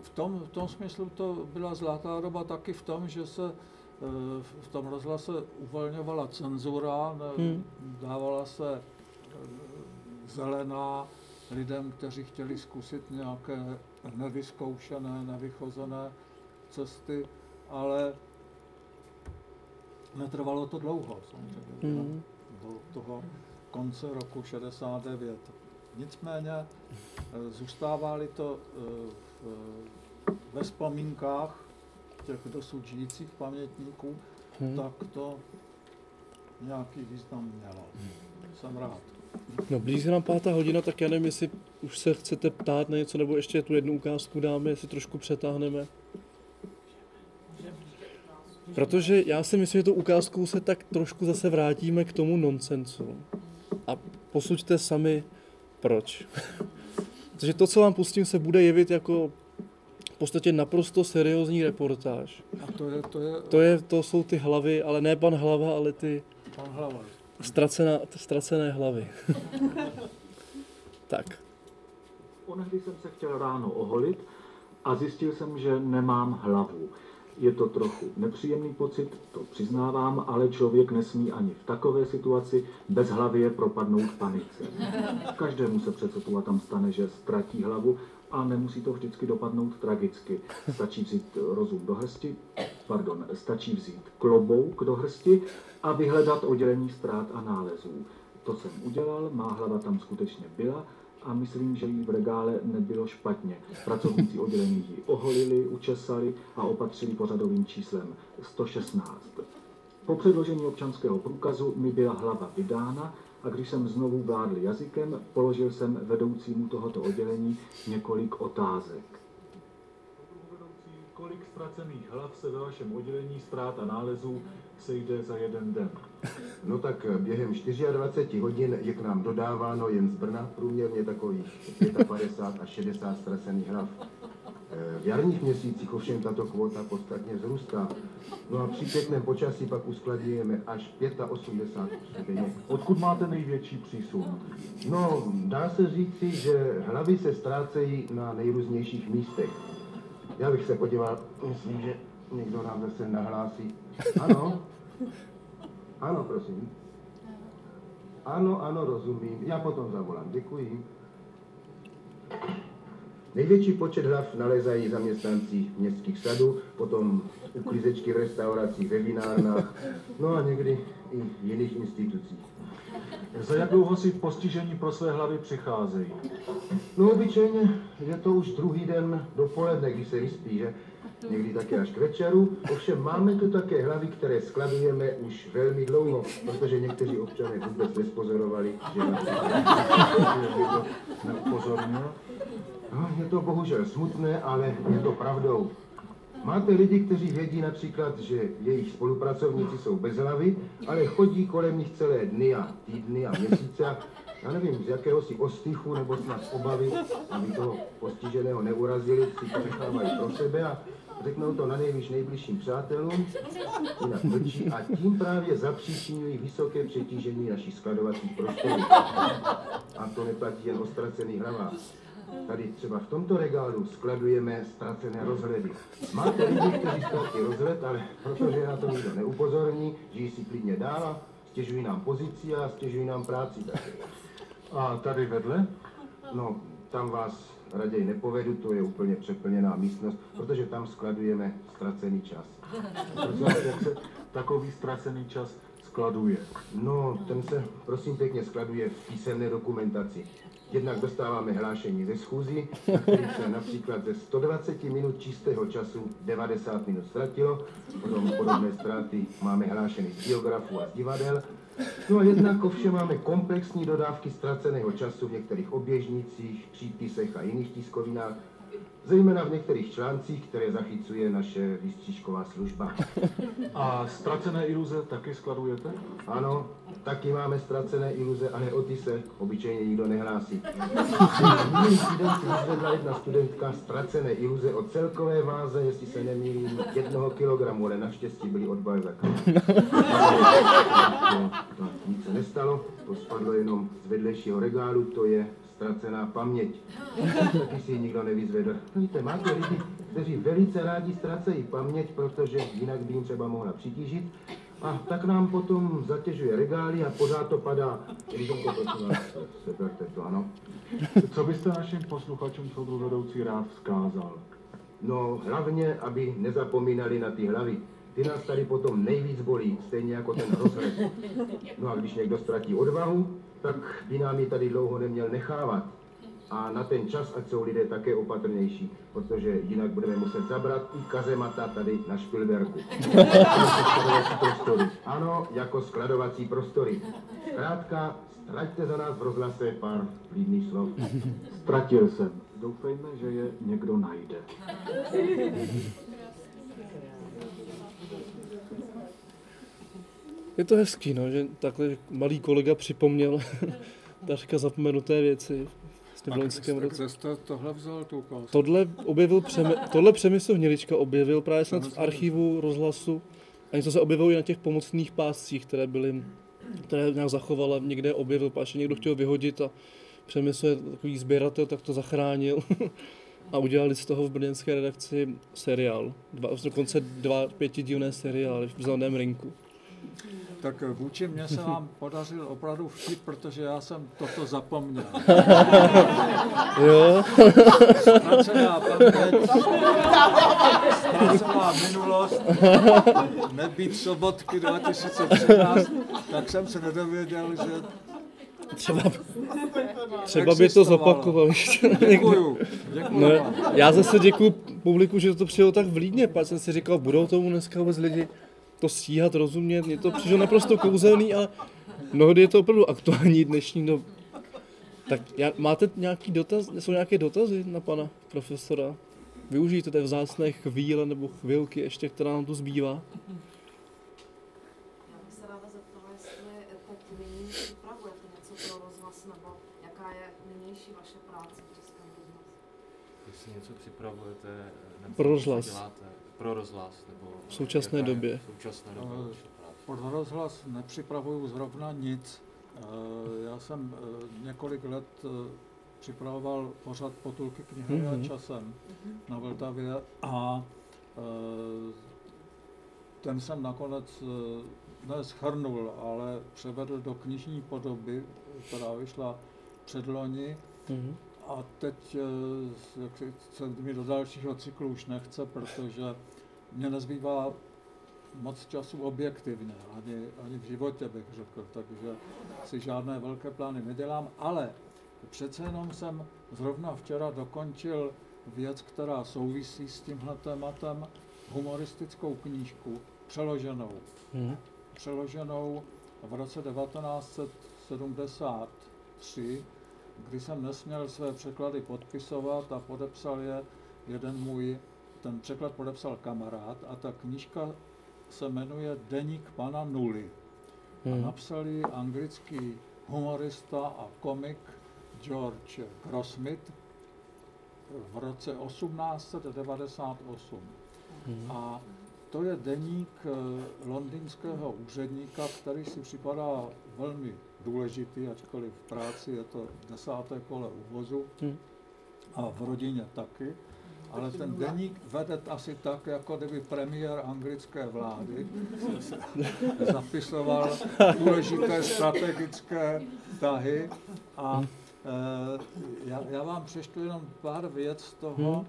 Speaker 2: V tom, v tom smyslu to byla zlatá doba taky v tom, že se v tom rozhlase uvolňovala cenzura,
Speaker 1: Hmm.
Speaker 2: dávala se eh, zelená lidem, kteří chtěli zkusit nějaké nevyzkoušené, nevychozené cesty, ale netrvalo to dlouho, samozřejmě,
Speaker 1: Hmm.
Speaker 2: do toho konce roku 69. Nicméně eh, zůstává-li to eh, ve vzpomínkách těch dosud žijících pamětníků,
Speaker 1: Hmm.
Speaker 2: tak to nějaký význam mělo. Jsem rád.
Speaker 1: No blíží se nám pátá hodina, tak já nevím, jestli už se chcete ptát na něco, nebo ještě tu jednu ukázku dáme, jestli trošku přetáhneme. Protože já si myslím, že tou ukázkou se tak trošku zase vrátíme k tomu nonsensu. A posuďte sami, proč. Protože to, co vám pustím, se bude jevit jako podstatě naprosto seriózní reportáž.
Speaker 2: A to je, to je,
Speaker 1: To, je, to jsou ty hlavy, ale ne pan hlava, ale ty
Speaker 2: pan Hlava.
Speaker 1: ztracená, ztracené hlavy. tak.
Speaker 3: Onehdy jsem se chtěl ráno oholit a zjistil jsem, že nemám hlavu. Je to trochu nepříjemný pocit, to přiznávám, ale člověk nesmí ani v takové situaci bez hlavy propadnout panice. Každému se přece tu a tam stane, že ztratí hlavu a nemusí to vždycky dopadnout tragicky. Stačí vzít rozum do hrsti, pardon, stačí vzít klobouk do hrsti a vyhledat oddělení ztrát a nálezů. To jsem udělal, má hlava tam skutečně byla a myslím, že jí v regále nebylo špatně. Pracovníci oddělení ji oholili, učesali a opatřili pořadovým číslem 116. Po předložení občanského průkazu mi byla hlava vydána
Speaker 8: a když jsem znovu vládl jazykem, položil jsem vedoucímu tohoto oddělení několik otázek. Kolik ztracených hlav se ve vašem oddělení ztrát a nálezů sejde za jeden den?
Speaker 9: No tak během 24 hodin je k nám dodáváno jen z Brna průměrně takových 55 až 60 ztracených hlav. V jarních měsících ovšem tato kvota podstatně vzrůstá. No a při pěkném počasí pak uskladňujeme až 85 denně.
Speaker 8: Odkud máte největší přísun?
Speaker 9: No, dá se říci, že hlavy se ztrácejí na nejrůznějších místech. Já bych se podíval, myslím, že někdo nám zase nahlásí. Ano? Ano, prosím. Ano, ano, rozumím. Já potom zavolám. Děkuji. Největší počet hlav nalezají zaměstnanci městských sadů, potom uklízečky v restauracích, ve vinárnách, no a někdy i jiných institucích.
Speaker 8: Za jak dlouho si postižení pro své hlavy přicházejí?
Speaker 9: No obyčejně je to už druhý den dopoledne, když se vyspí, že? Někdy také až k večeru. Ovšem máme tu také hlavy, které skladujeme už velmi dlouho, protože někteří občané vůbec nespozorovali, že
Speaker 8: někdo neupozornil.
Speaker 9: Je to bohužel smutné, ale je to pravdou. Máte lidi, kteří vědí například, že jejich spolupracovníci jsou bez hlavy, ale chodí kolem nich celé dny a týdny a měsíce a já nevím, z jakého si ostychu nebo snad obavy, aby toho postiženého neurazili, si to nechávají pro sebe a řeknou to na nejvíc nejbližším přátelům, jinak mlčí a tím právě zapříčinují vysoké přetížení našich skladovacích prostorů. A to neplatí jen o ztracených. Tady třeba v tomto regálu skladujeme ztracené rozhledy. Máte lidi, kteří ztratí rozhled, ale protože na to nikdo neupozorní, žijí si klidně dál stěžují nám pozici a stěžují nám práci také.
Speaker 8: A tady vedle?
Speaker 9: No, tam vás raději nepovedu, to je úplně přeplněná místnost, protože tam skladujeme ztracený čas.
Speaker 8: Jak se takový ztracený čas skladuje?
Speaker 9: No, ten se, prosím pěkně, skladuje v písemné dokumentaci. Jednak dostáváme hlášení ze schůzí, na se například ze 120 minut čistého času 90 minut ztratilo, potom podobné ztráty máme hlášeny z biografů a z divadel. No a jednak ovšem máme komplexní dodávky ztraceného času v některých oběžnicích, přípisech a jiných tiskovinách, zejména v některých článcích, které zachycuje naše výstřížková služba.
Speaker 8: A ztracené iluze taky skladujete?
Speaker 9: Ano, taky máme ztracené iluze, ale o ty se obyčejně nikdo nehlásí. Minulý týden si vyzvedla jedna studentka ztracené iluze o celkové váze, jestli se nemýlím, jednoho kilogramu, ale naštěstí byli od Balzaka. No, nic se nestalo, to spadlo jenom z vedlejšího regálu, to je ztracená paměť. Taky si ji nikdo nevyzvedl. Víte, máte lidi, kteří velice rádi ztracejí paměť, protože jinak by jim třeba mohla přitížit. A tak nám potom zatěžuje regály a pořád to padá. Elišonko, prosím vás, seberte to, ano.
Speaker 8: Co byste našim posluchačům soudru vedoucí rád vzkázal?
Speaker 9: No, hlavně, aby nezapomínali na ty hlavy. Ty nás tady potom nejvíc bolí, stejně jako ten rozhled. No a když někdo ztratí odvahu, tak by nám ji tady dlouho neměl nechávat. A na ten čas, ať jsou lidé také opatrnější, protože jinak budeme muset zabrat i kazemata tady na Špilberku. Ano, jako skladovací prostory. Zkrátka, ztraťte za nás v rozhlase pár lídných slov.
Speaker 8: Ztratil jsem. Doufejme, že je někdo najde.
Speaker 1: Je to hezký, no, že takhle malý kolega připomněl takřka zapomenuté věci v tom loňském roce.
Speaker 2: Kde jste tohle vzal, tu ukázku?
Speaker 1: Tohle objevil Přemi, tohle Přemysl Hnilička objevil právě snad v archivu rozhlasu a něco se objevilo i na těch pomocných páscích, které byly, které nějak zachovala, někde objevil, až někdo chtěl vyhodit a Přemysl je takový sběratel, tak to zachránil a udělali z toho v brněnské redakci seriál. Dva, dokonce dva pětidílné seriály v zeleném rinku.
Speaker 2: Tak vůči mně se vám podařil opravdu vtip, protože já jsem toto zapomněl.
Speaker 1: jo.
Speaker 2: Ztracená paměť, ztracená minulost, nebýt sobotky 2013, tak jsem se nedověděl, že
Speaker 1: Třeba, třeba by to zopakoval
Speaker 2: Děkuju. Děkuju
Speaker 1: no, já zase děkuju publiku, že to přijelo tak vlídně, pak jsem si říkal, budou tomu dneska vůbec lidi to stíhat, rozumět, mě to přišlo naprosto kouzelný a mnohdy je to opravdu aktuální dnešní dob. Tak já, máte nějaký dotaz, jsou nějaké dotazy na pana profesora? Využijte té vzácné chvíle nebo chvilky ještě, která nám tu zbývá.
Speaker 10: Já bych se ráda zeptala, jestli teď nyní připravujete něco pro rozhlas, nebo jaká je nynější vaše práce v Českém rozhlasu?
Speaker 11: Jestli něco připravujete, nebo
Speaker 1: Pro rozhlas.
Speaker 11: děláte, pro rozhlas,
Speaker 1: V současné době.
Speaker 11: V současné době
Speaker 2: Eh. Pod rozhlas nepřipravuju zrovna nic. Eh, Já jsem eh, několik let připravoval pořad potulky knihy a
Speaker 1: Mhm.
Speaker 2: časem na Vltavě a eh, ten jsem nakonec eh, ne schrnul, ale převedl do knižní podoby, která vyšla předloni
Speaker 1: Mhm.
Speaker 2: a teď jak se mi do dalšího cyklu už nechce, protože mě nezbývá moc času objektivně, ani, ani v životě bych řekl, takže si žádné velké plány nedělám, ale přece jenom jsem zrovna včera dokončil věc, která souvisí s tímhle tématem, humoristickou knížku, přeloženou.
Speaker 1: Mhm.
Speaker 2: Přeloženou v roce 1973, kdy jsem nesměl své překlady podpisovat a podepsal je jeden můj, ten překlad podepsal kamarád a ta knížka se jmenuje Deník pana Nuly. A
Speaker 1: Mhm.
Speaker 2: napsal ji anglický humorista a komik George Crossmith v roce 1898.
Speaker 1: Mhm.
Speaker 2: A to je deník eh, londýnského úředníka, který si připadá velmi důležitý, ačkoliv v práci je to desáté kole uvozu
Speaker 1: Mhm.
Speaker 2: a v rodině taky. Ale ten deník vede asi tak, jako kdyby premiér anglické vlády zapisoval důležité strategické tahy. A eh, já, já vám přečtu jenom pár věc z toho,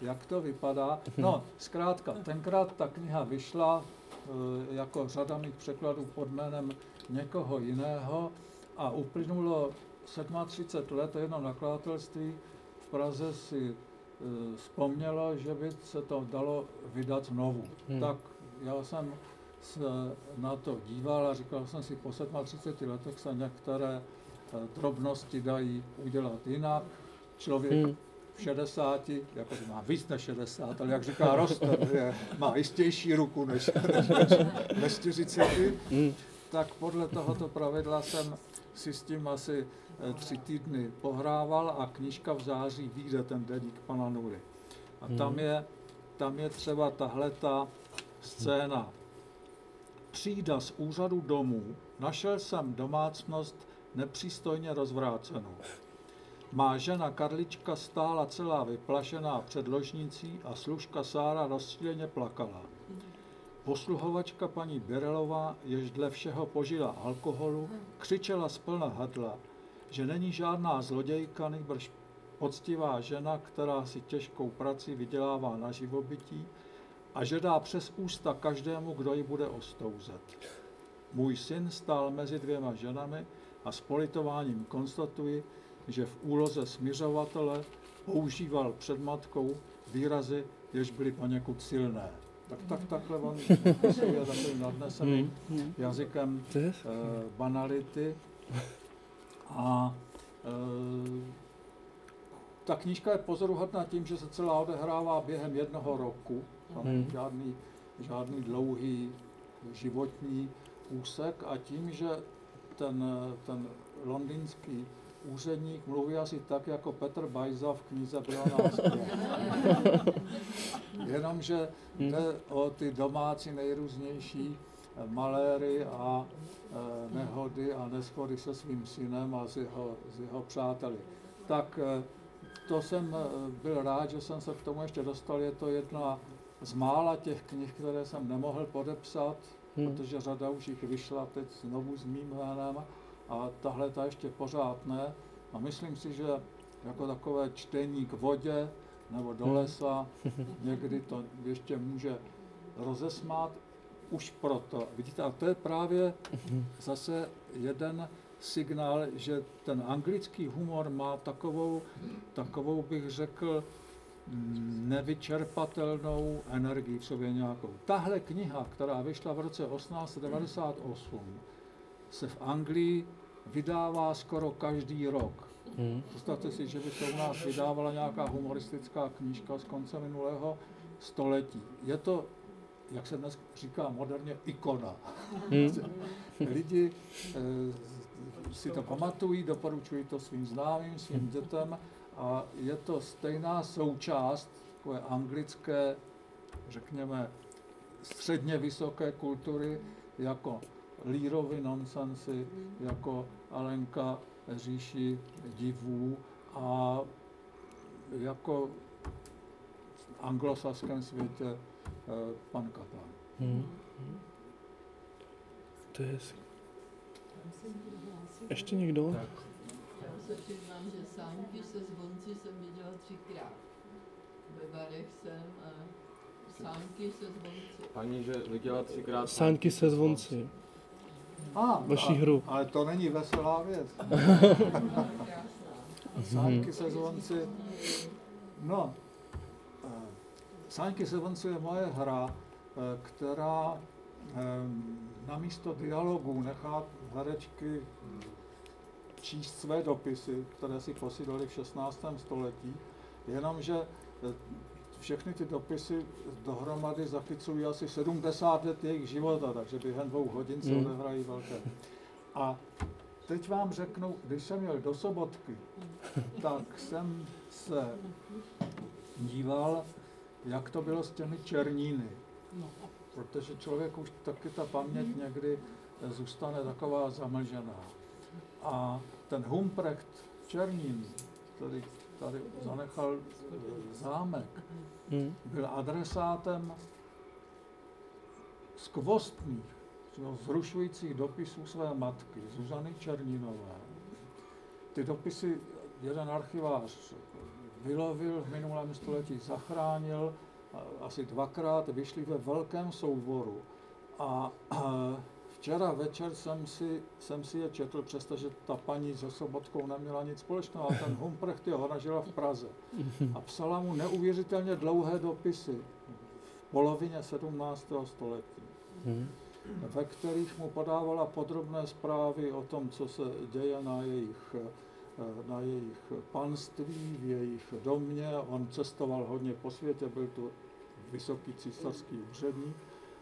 Speaker 2: jak to vypadá. No, zkrátka, tenkrát ta kniha vyšla eh, jako řada mých překladů pod jménem někoho jiného a uplynulo 37 let, jedno nakladatelství v Praze si eh, vzpomnělo, že by se to dalo vydat znovu.
Speaker 1: Hmm.
Speaker 2: Tak já jsem se na to díval a říkal jsem si, po 37 letech se některé eh, drobnosti dají udělat jinak. Člověk
Speaker 1: Hmm.
Speaker 2: v 60, jako má víc než 60, ale jak říká roste, je, má jistější ruku než, než, než, než 40,
Speaker 1: Mhm.
Speaker 2: Tak podle tohoto pravidla jsem si s tím asi eh, tři týdny pohrával a knížka v září vyjde ten deník pana Nuly. A tam
Speaker 1: Mhm.
Speaker 2: je, tam je třeba tahle ta scéna. Třída z úřadu domů, našel jsem domácnost nepřístojně rozvrácenou. Má žena Karlička stála celá vyplašená před ložnicí a služka Sára rozčileně plakala. Posluhovačka paní Birelová, jež dle všeho požila alkoholu, křičela z plna hadla, že není žádná zlodějka, nýbrž poctivá žena, která si těžkou prací vydělává na živobytí a že dá přes ústa každému, kdo ji bude ostouzet. Můj syn stál mezi dvěma ženami a s politováním konstatuji, že v úloze smiřovatele používal před matkou výrazy, jež byly poněkud silné. Tak, tak takhle on popisuje takovým nadneseným
Speaker 1: Mhm.
Speaker 2: jazykem
Speaker 1: je
Speaker 2: eh, banality. A eh, ta knížka je pozoruhodná tím, že se celá odehrává během jednoho roku. To není
Speaker 1: Hmm.
Speaker 2: žádný, žádný dlouhý životní úsek a tím, že ten, eh, ten londýnský úředník mluví asi tak, jako Petr Bajza v knize Byla nás Jenomže jde o ty domácí nejrůznější eh, maléry a eh, nehody a neschody se svým synem a s jeho, s jeho přáteli. Tak eh, to jsem byl rád, že jsem se k tomu ještě dostal. Je to jedna z mála těch knih, které jsem nemohl podepsat,
Speaker 1: Hmm.
Speaker 2: protože řada už jich vyšla teď znovu s mým jménem a tahle ta ještě pořád ne. A myslím si, že jako takové čtení k vodě nebo do
Speaker 1: Hmm.
Speaker 2: lesa někdy to ještě může rozesmát už proto. Vidíte, a to je právě zase jeden signál, že ten anglický humor má takovou, takovou bych řekl, nevyčerpatelnou energii v sobě nějakou. Tahle kniha, která vyšla v roce 1898, se v Anglii vydává skoro každý rok.
Speaker 1: Hmm.
Speaker 2: Představte si, že by se u nás vydávala nějaká humoristická knížka z konce minulého století. Je to, jak se dnes říká moderně, ikona.
Speaker 1: Hmm.
Speaker 2: Lidi e, si to pamatují, doporučují to svým známým, svým dětem a je to stejná součást takové anglické, řekněme, středně vysoké kultury, jako Lírovi nonsensy, jako Alenka říši divů a jako v anglosaském světě eh, pan Kaplan.
Speaker 1: Hmm. To je hezký. Ještě někdo?
Speaker 12: Já se přiznám, že sáňky se zvonci jsem viděla třikrát. Ve barech jsem a sáňky se zvonci.
Speaker 11: Paní, že viděla třikrát
Speaker 1: Sáňky se zvonci.
Speaker 2: A,
Speaker 1: Vaší
Speaker 2: a-
Speaker 1: hru.
Speaker 2: Ale to není veselá věc. Sáňky se zvonci. No, eh, Sáňky se zvonci je moje hra, eh, která eh, na místo dialogů nechá herečky číst své dopisy, které si posílali v 16. století, jenomže všechny ty dopisy dohromady zachycují asi 70 let jejich života, takže během dvou hodin se
Speaker 1: Hmm.
Speaker 2: odehrají velké. A teď vám řeknu, když jsem jel do Sobotky, tak jsem se díval, jak to bylo s těmi černíny. Protože člověk už taky ta paměť někdy zůstane taková zamlžená. A ten Humprecht Černín, který tady zanechal zámek,
Speaker 1: Hmm.
Speaker 2: byl adresátem skvostných, no, zrušujících dopisů své matky, Zuzany Černínové. Ty dopisy jeden archivář vylovil v minulém století, zachránil, asi dvakrát vyšli ve velkém souboru. A, a včera večer jsem si, jsem si je četl, přestože ta paní se Sobotkou neměla nic společného, a ten Humprecht, jo, ona žila v Praze. A psala mu neuvěřitelně dlouhé dopisy v polovině 17. století, ve kterých mu podávala podrobné zprávy o tom, co se děje na jejich, na jejich panství, v jejich domě. On cestoval hodně po světě, byl tu vysoký císařský úředník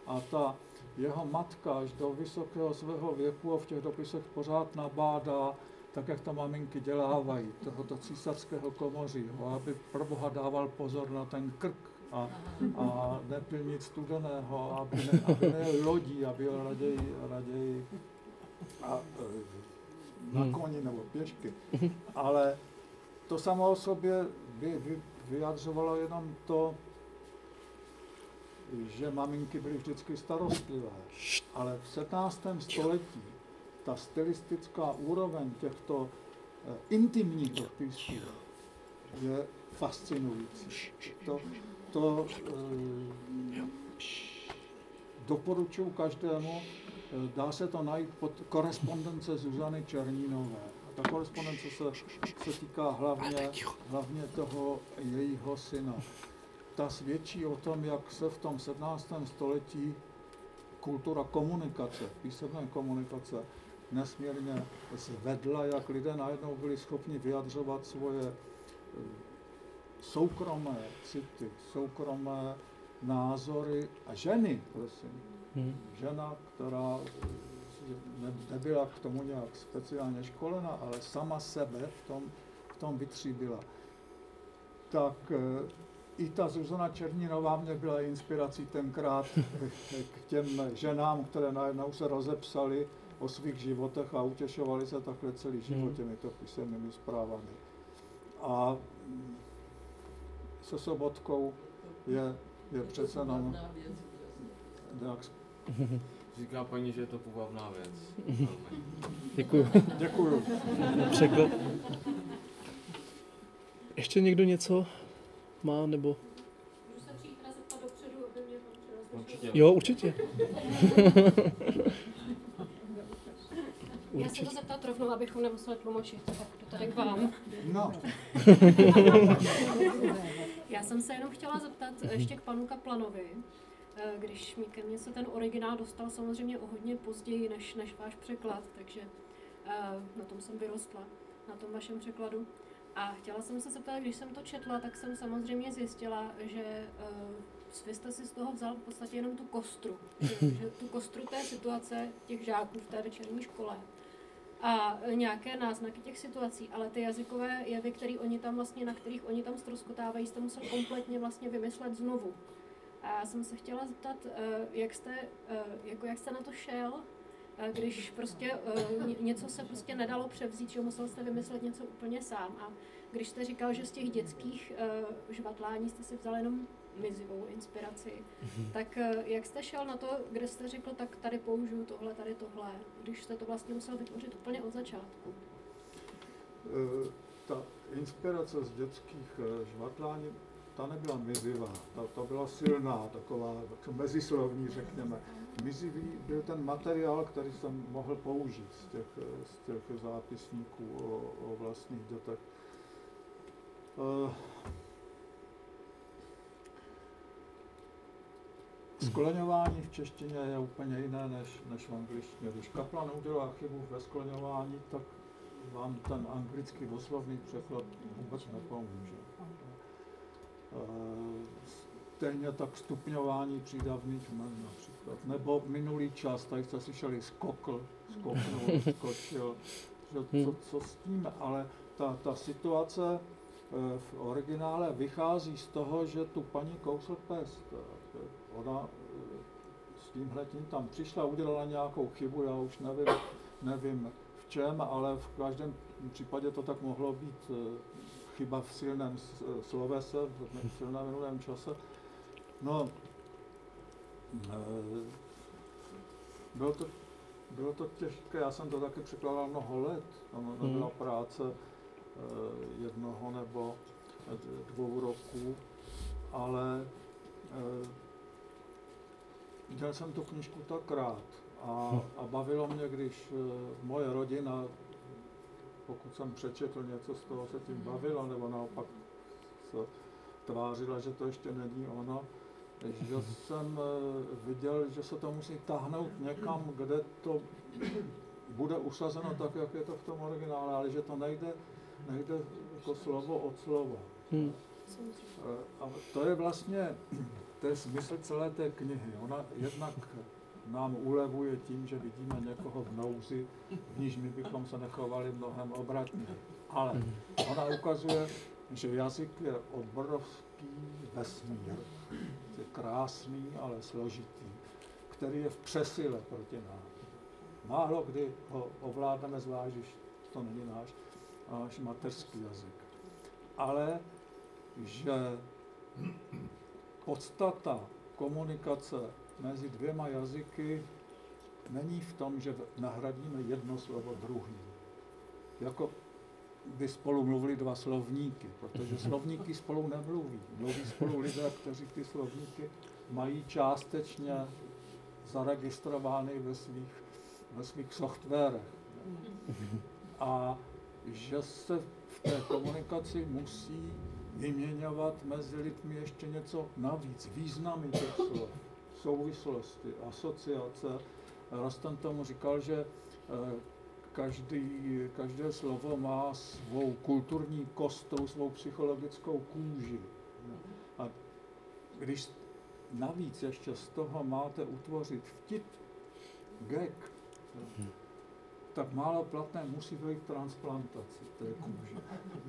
Speaker 2: a ta jeho matka až do vysokého svého věku a v těch dopisech pořád nabádá, tak jak to maminky dělávají, tohoto císařského komořího, aby pro Boha dával pozor na ten krk a, a nepil nic studeného, aby, ne, aby nejel lodí, aby jel raději, raději a, e, na
Speaker 1: Hmm.
Speaker 2: koni nebo pěšky. Ale to samo o sobě by, by vyjadřovalo jenom to, že maminky byly vždycky starostlivé. Ale v 17. století ta stylistická úroveň těchto eh, intimních dopisů je fascinující. To, to eh, doporučuji každému, eh, dá se to najít pod korespondence Zuzany Černínové. Ta korespondence se, se týká hlavně, hlavně toho jejího syna. Ta svědčí o tom, jak se v tom 17. století kultura komunikace, písemné komunikace, nesmírně zvedla, jak lidé najednou byli schopni vyjadřovat svoje eh, soukromé city, soukromé názory a ženy, prosím.
Speaker 1: Hmm.
Speaker 2: Žena, která eh, ne- nebyla k tomu nějak speciálně školena, ale sama sebe v tom, v tom vytříbila. Tak eh, i ta Zuzana Černínová mě byla inspirací tenkrát k těm ženám, které najednou se rozepsaly o svých životech a utěšovali se takhle celý život
Speaker 1: Hmm.
Speaker 2: těmito písemnými zprávami. A mm, se Sobotkou je, je přece jenom nějak
Speaker 11: Říká paní, že je to půvabná věc.
Speaker 1: Děkuju.
Speaker 2: Děkuju.
Speaker 1: Překlad. Ještě někdo něco má, nebo...
Speaker 13: Můžu se přijít teda zeptat dopředu, aby mě pan přirozpočil?
Speaker 11: Určitě.
Speaker 1: Jo, určitě.
Speaker 13: Já se to zeptat rovnou, abychom nemuseli tlumočit, tak jdu tady k vám.
Speaker 2: No.
Speaker 13: Já jsem se jenom chtěla zeptat ještě k panu Kaplanovi. eh, když mi ke mně se ten originál dostal samozřejmě o hodně později než, než váš překlad, takže eh, na tom jsem vyrostla, na tom vašem překladu. A chtěla jsem se zeptat, když jsem to četla, tak jsem samozřejmě zjistila, že uh, vy jste si z toho vzal v podstatě jenom tu kostru. Že, že tu kostru té situace těch žáků v té večerní škole. A nějaké náznaky těch situací, ale ty jazykové jevy, který oni tam vlastně, na kterých oni tam ztroskotávají, jste musel kompletně vlastně vymyslet znovu. A já jsem se chtěla zeptat, uh, jak jste, uh, jako jak jste na to šel, eh, když prostě uh, něco se prostě nedalo převzít, že musel jste vymyslet něco úplně sám. A když jste říkal, že z těch dětských uh, žvatlání jste si vzal jenom mizivou inspiraci,
Speaker 1: Mhm.
Speaker 13: tak uh, jak jste šel na to, kde jste řekl, tak tady použiju tohle, tady tohle, když jste to vlastně musel vytvořit úplně od začátku?
Speaker 2: Eh, Ta inspirace z dětských eh, žvatlání, ta nebyla mizivá, ta, ta byla silná, taková tak mezislovní, řekněme. Mizivý byl ten materiál, který jsem mohl použít z těch, z těch zápisníků o, o vlastních dětech. Eh, Skloňování v češtině je úplně jiné než, než v angličtině. Když Kaplan udělá chybu ve skloňování, tak vám ten anglický doslovný překlad vůbec nepomůže. Eh, Stejně tak stupňování přídavných jmen například. Nebo minulý čas, tady jste slyšeli skokl, skoknul, skočil, co, co s tím, ale ta, ta situace eh, v originále vychází z toho, že tu paní kousl pes. Ona eh, s tímhletím tam přišla, udělala nějakou chybu, já už nevím, nevím v čem, ale v každém případě to tak mohlo být chyba v silném eh, slovese, v silném minulém čase. No, eh, bylo to, bylo to těžké, já jsem to taky překládal mnoho let, ono nebyla
Speaker 1: Mhm.
Speaker 2: práce eh, jednoho nebo dvou roků, ale Dělal jsem tu knižku tak rád a, a bavilo mě, když moje rodina, pokud jsem přečetl něco z toho, se tím bavilo, nebo naopak se tvářila, že to ještě není ono, že jsem eh, viděl, že se to musí tahnout někam, kde to bude usazeno tak, jak je to v tom originále, ale že to nejde, nejde jako slovo od slova.
Speaker 1: Hmm.
Speaker 2: Eh, A to je vlastně, to je smysl celé té knihy. Ona jednak nám ulevuje tím, že vidíme někoho v nouzi, v níž my bychom se nechovali mnohem obratně. Ale ona ukazuje, že jazyk je obrovský vesmír, je krásný, ale složitý, který je v přesile proti nám. Málo kdy ho ovládneme, zvlášť, když to není náš, náš mateřský jazyk. Ale že podstata komunikace mezi dvěma jazyky není v tom, že nahradíme jedno slovo druhým. Jako by spolu mluvili dva slovníky, protože slovníky spolu nemluví. Mluví spolu lidé, kteří ty slovníky mají částečně zaregistrovány ve svých, ve svých softwarech. A že se v té komunikaci musí vyměňovat mezi lidmi ještě něco navíc, významy těch slov, souvislosti, asociace. Rosten tomu říkal, že eh, každý, každé slovo má svou kulturní kostou, svou psychologickou kůži. A když navíc ještě z toho máte utvořit vtip, gag, tak málo platné musí dojít transplantaci té kůže.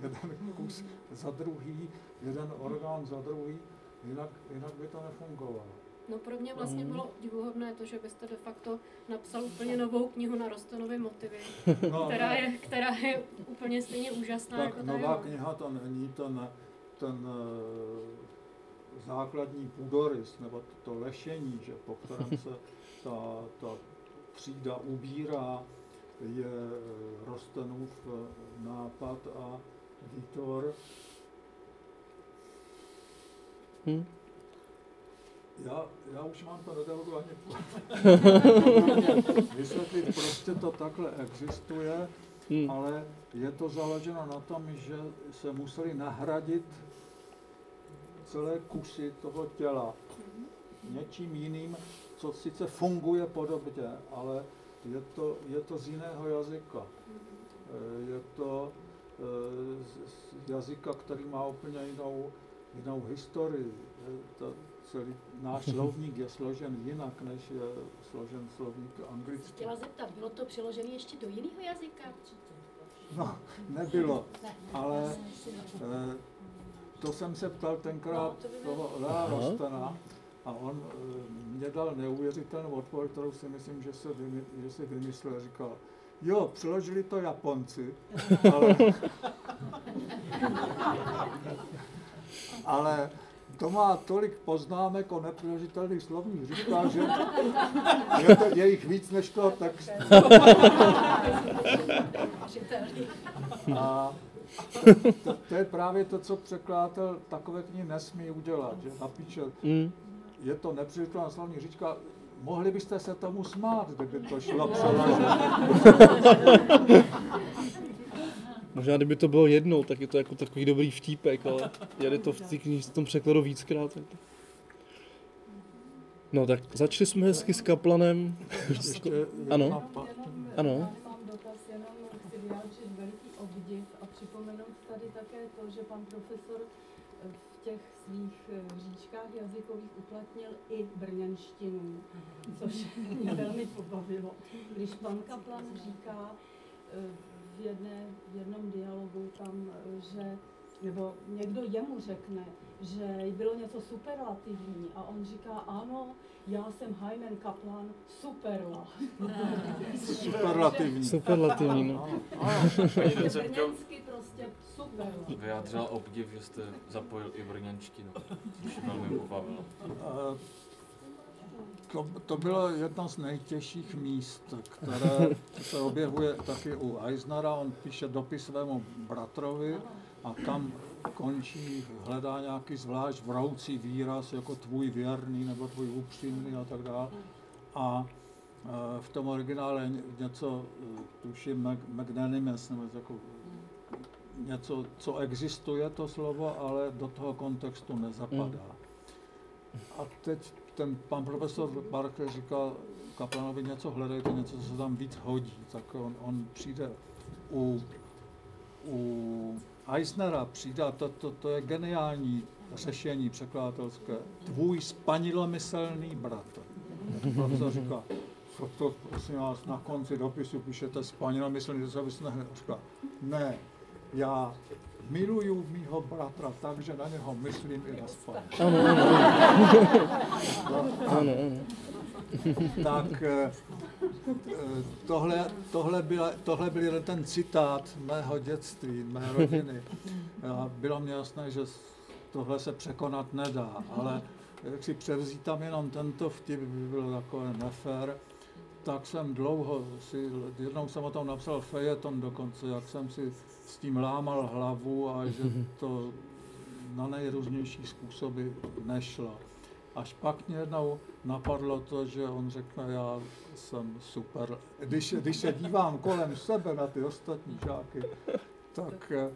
Speaker 2: Jeden kus za druhý, jeden orgán za druhý, jinak, jinak by to nefungovalo.
Speaker 13: No pro mě vlastně
Speaker 2: Mhm.
Speaker 13: bylo divuhodné to, že byste de facto napsal úplně novou knihu na Rostonovy motivy,
Speaker 2: No,
Speaker 13: která,
Speaker 2: no.
Speaker 13: je, která je úplně stejně úžasná
Speaker 2: Tak
Speaker 13: jako ta
Speaker 2: nová
Speaker 13: jeho.
Speaker 2: kniha to není ten, ten eh, základní půdorys, nebo to, to lešení, že, po kterém se ta, ta třída ubírá, je eh, Rostenův eh, nápad a Vítor.
Speaker 1: Hm?
Speaker 2: Já, já už mám to ani vysvětlit, prostě to takhle existuje,
Speaker 1: Hmm.
Speaker 2: ale je to založeno na tom, že se museli nahradit celé kusy toho těla. něčím jiným, co sice funguje podobně, ale je to, je to z jiného jazyka. Eh, Je to eh, z- z jazyka, který má úplně jinou, jinou historii. Je To, celý náš slovník je složen jinak, než je složen slovník anglický.
Speaker 14: Chtěla zeptat, bylo to přeložené ještě do jiného jazyka?
Speaker 2: No, nebylo,
Speaker 14: Ne.
Speaker 2: ale eh, to jsem se ptal tenkrát
Speaker 14: No, to by
Speaker 2: toho Lea a on eh, mě dal neuvěřitelnou odpověď, kterou si myslím, že, se vymy, že si vymyslel. Říkal, jo, přeložili to Japonci, ale, ale to má tolik poznámek o nepřeložitelných slovních říká, že je, to, je jich víc než toho textu. A to, to, to je právě to, co překladatel takové knihy nesmí udělat, že napíše,
Speaker 1: Mm.
Speaker 2: je to nepřežitelná slovní říčka, mohli byste se tomu smát, kdyby to šlo přeložit.
Speaker 1: Možná kdyby to bylo jednou, tak je to jako takový dobrý vtípek, ale jede to v té knižce v tom překladu víckrát. No tak začali jsme hezky s Kaplanem.
Speaker 2: Ještě jedna
Speaker 1: ano, ano.
Speaker 12: Mám dotaz, jenom chci vyjádřit veliký obdiv a připomenout tady také to, že pan profesor v těch svých říčkách jazykových uplatnil i brněnštinu, což mě velmi pobavilo. Když pan Kaplan říká v, jedné, v jednom dialogu tam, eh, že nebo někdo jemu řekne, že bylo něco superlativní a on říká, ano, já jsem Hyman Kaplan, superla.
Speaker 2: Superlativní.
Speaker 1: Superlativní, no.
Speaker 12: Brněnsky prostě superla.
Speaker 11: vyjádřila obdiv, že jste zapojil i brněnštinu, což velmi pobavilo.
Speaker 2: To, to bylo jedno z nejtěžších míst, které se objevuje taky u Eisnera. On píše dopis svému bratrovi a tam končí, hledá nějaký zvlášť vroucí výraz, jako tvůj věrný nebo tvůj upřímný a tak dále. A eh, v tom originále ně- něco, eh, tuším, magnanimous, nebo jako něco, co existuje, to slovo, ale do toho kontextu nezapadá. A teď ten pan profesor Barker říkal Kaplanovi něco hledejte, něco, co se tam víc hodí. Tak on, on přijde u, u Eisnera, přijde, to, to, to je geniální řešení překladatelské, tvůj spanilomyslný bratr. Profesor říká, co to, prosím vás, na konci dopisu píšete spanilomyslný, že se vysne, říká, ne, já miluju mýho bratra tak, že na něho myslím i na spaní.
Speaker 1: Ano, ano, ano. Ano, ano.
Speaker 2: tak eh, eh, tohle, tohle, byla, tohle byl ten citát mého dětství, mé rodiny. A bylo mi jasné, že tohle se překonat nedá, ale jak si převzít tam jenom tento vtip by bylo takové nefér, tak jsem dlouho si, jednou jsem o tom napsal fejeton dokonce, jak jsem si s tím lámal hlavu a že to na nejrůznější způsoby nešlo. Až pak mě jednou napadlo to, že on řekne, já jsem super. Když, když se dívám kolem sebe na ty ostatní žáky, tak eh,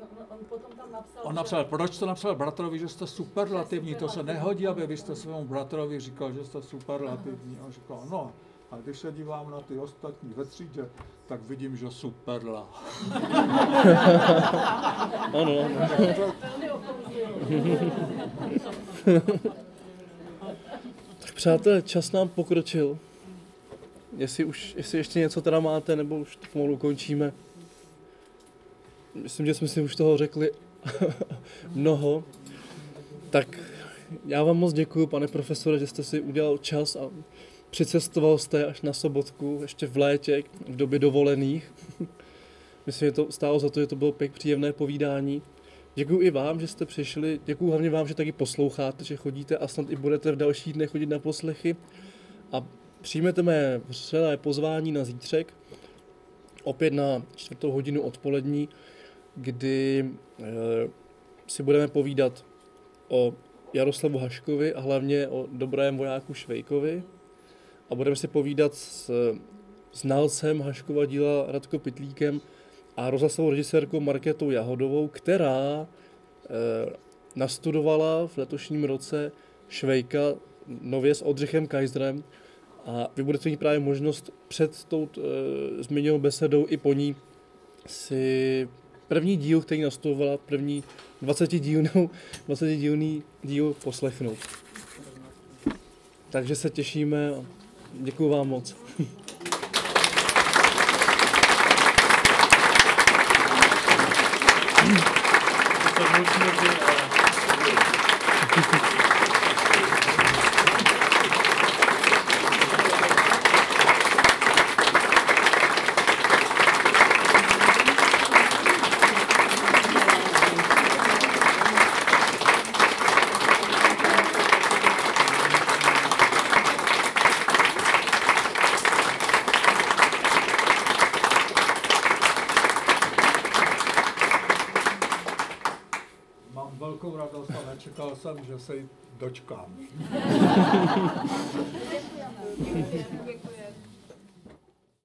Speaker 12: No, no, on potom tam napsal,
Speaker 2: on
Speaker 12: že-
Speaker 2: napsal, proč to napsal bratrovi, že jste superlativní, to se nehodí, aby vy jste svému bratrovi říkal, že jste superlativní. On říkal, no, a když se dívám na ty ostatní ve třídě, tak vidím, že superla.
Speaker 1: Ano, ano. Tak přátelé, čas nám pokročil. Jestli už, jestli ještě něco teda máte, nebo už to pomalu končíme. Myslím, že jsme si už toho řekli mnoho. Tak já vám moc děkuji, pane profesore, že jste si udělal čas a přicestoval jste až na sobotku, ještě v létě, v době dovolených. Myslím, že to stálo za to, že to bylo pěk příjemné povídání. Děkuji i vám, že jste přišli. Děkuji hlavně vám, že taky posloucháte, že chodíte a snad i budete v dalších dnech chodit na poslechy. A přijmete mé vřelé pozvání na zítřek, opět na čtvrtou hodinu odpolední, kdy e, si budeme povídat o Jaroslavu Haškovi a hlavně o dobrém vojáku Švejkovi. A budeme si povídat s znalcem Haškova díla Radko Pitlíkem a rozhlasovou režisérkou Markétou Jahodovou, která e, nastudovala v letošním roce Švejka, nově s Oldřichem Kaiserem. A vy budete mít právě možnost před tou e, zmiňovanou besedou i po ní si první díl, který nastupovala, první 20 dílnou, 20 dílný díl poslechnout. Takže se těšíme děkuji vám moc.
Speaker 2: Mám velkou radost a nečekal jsem, že se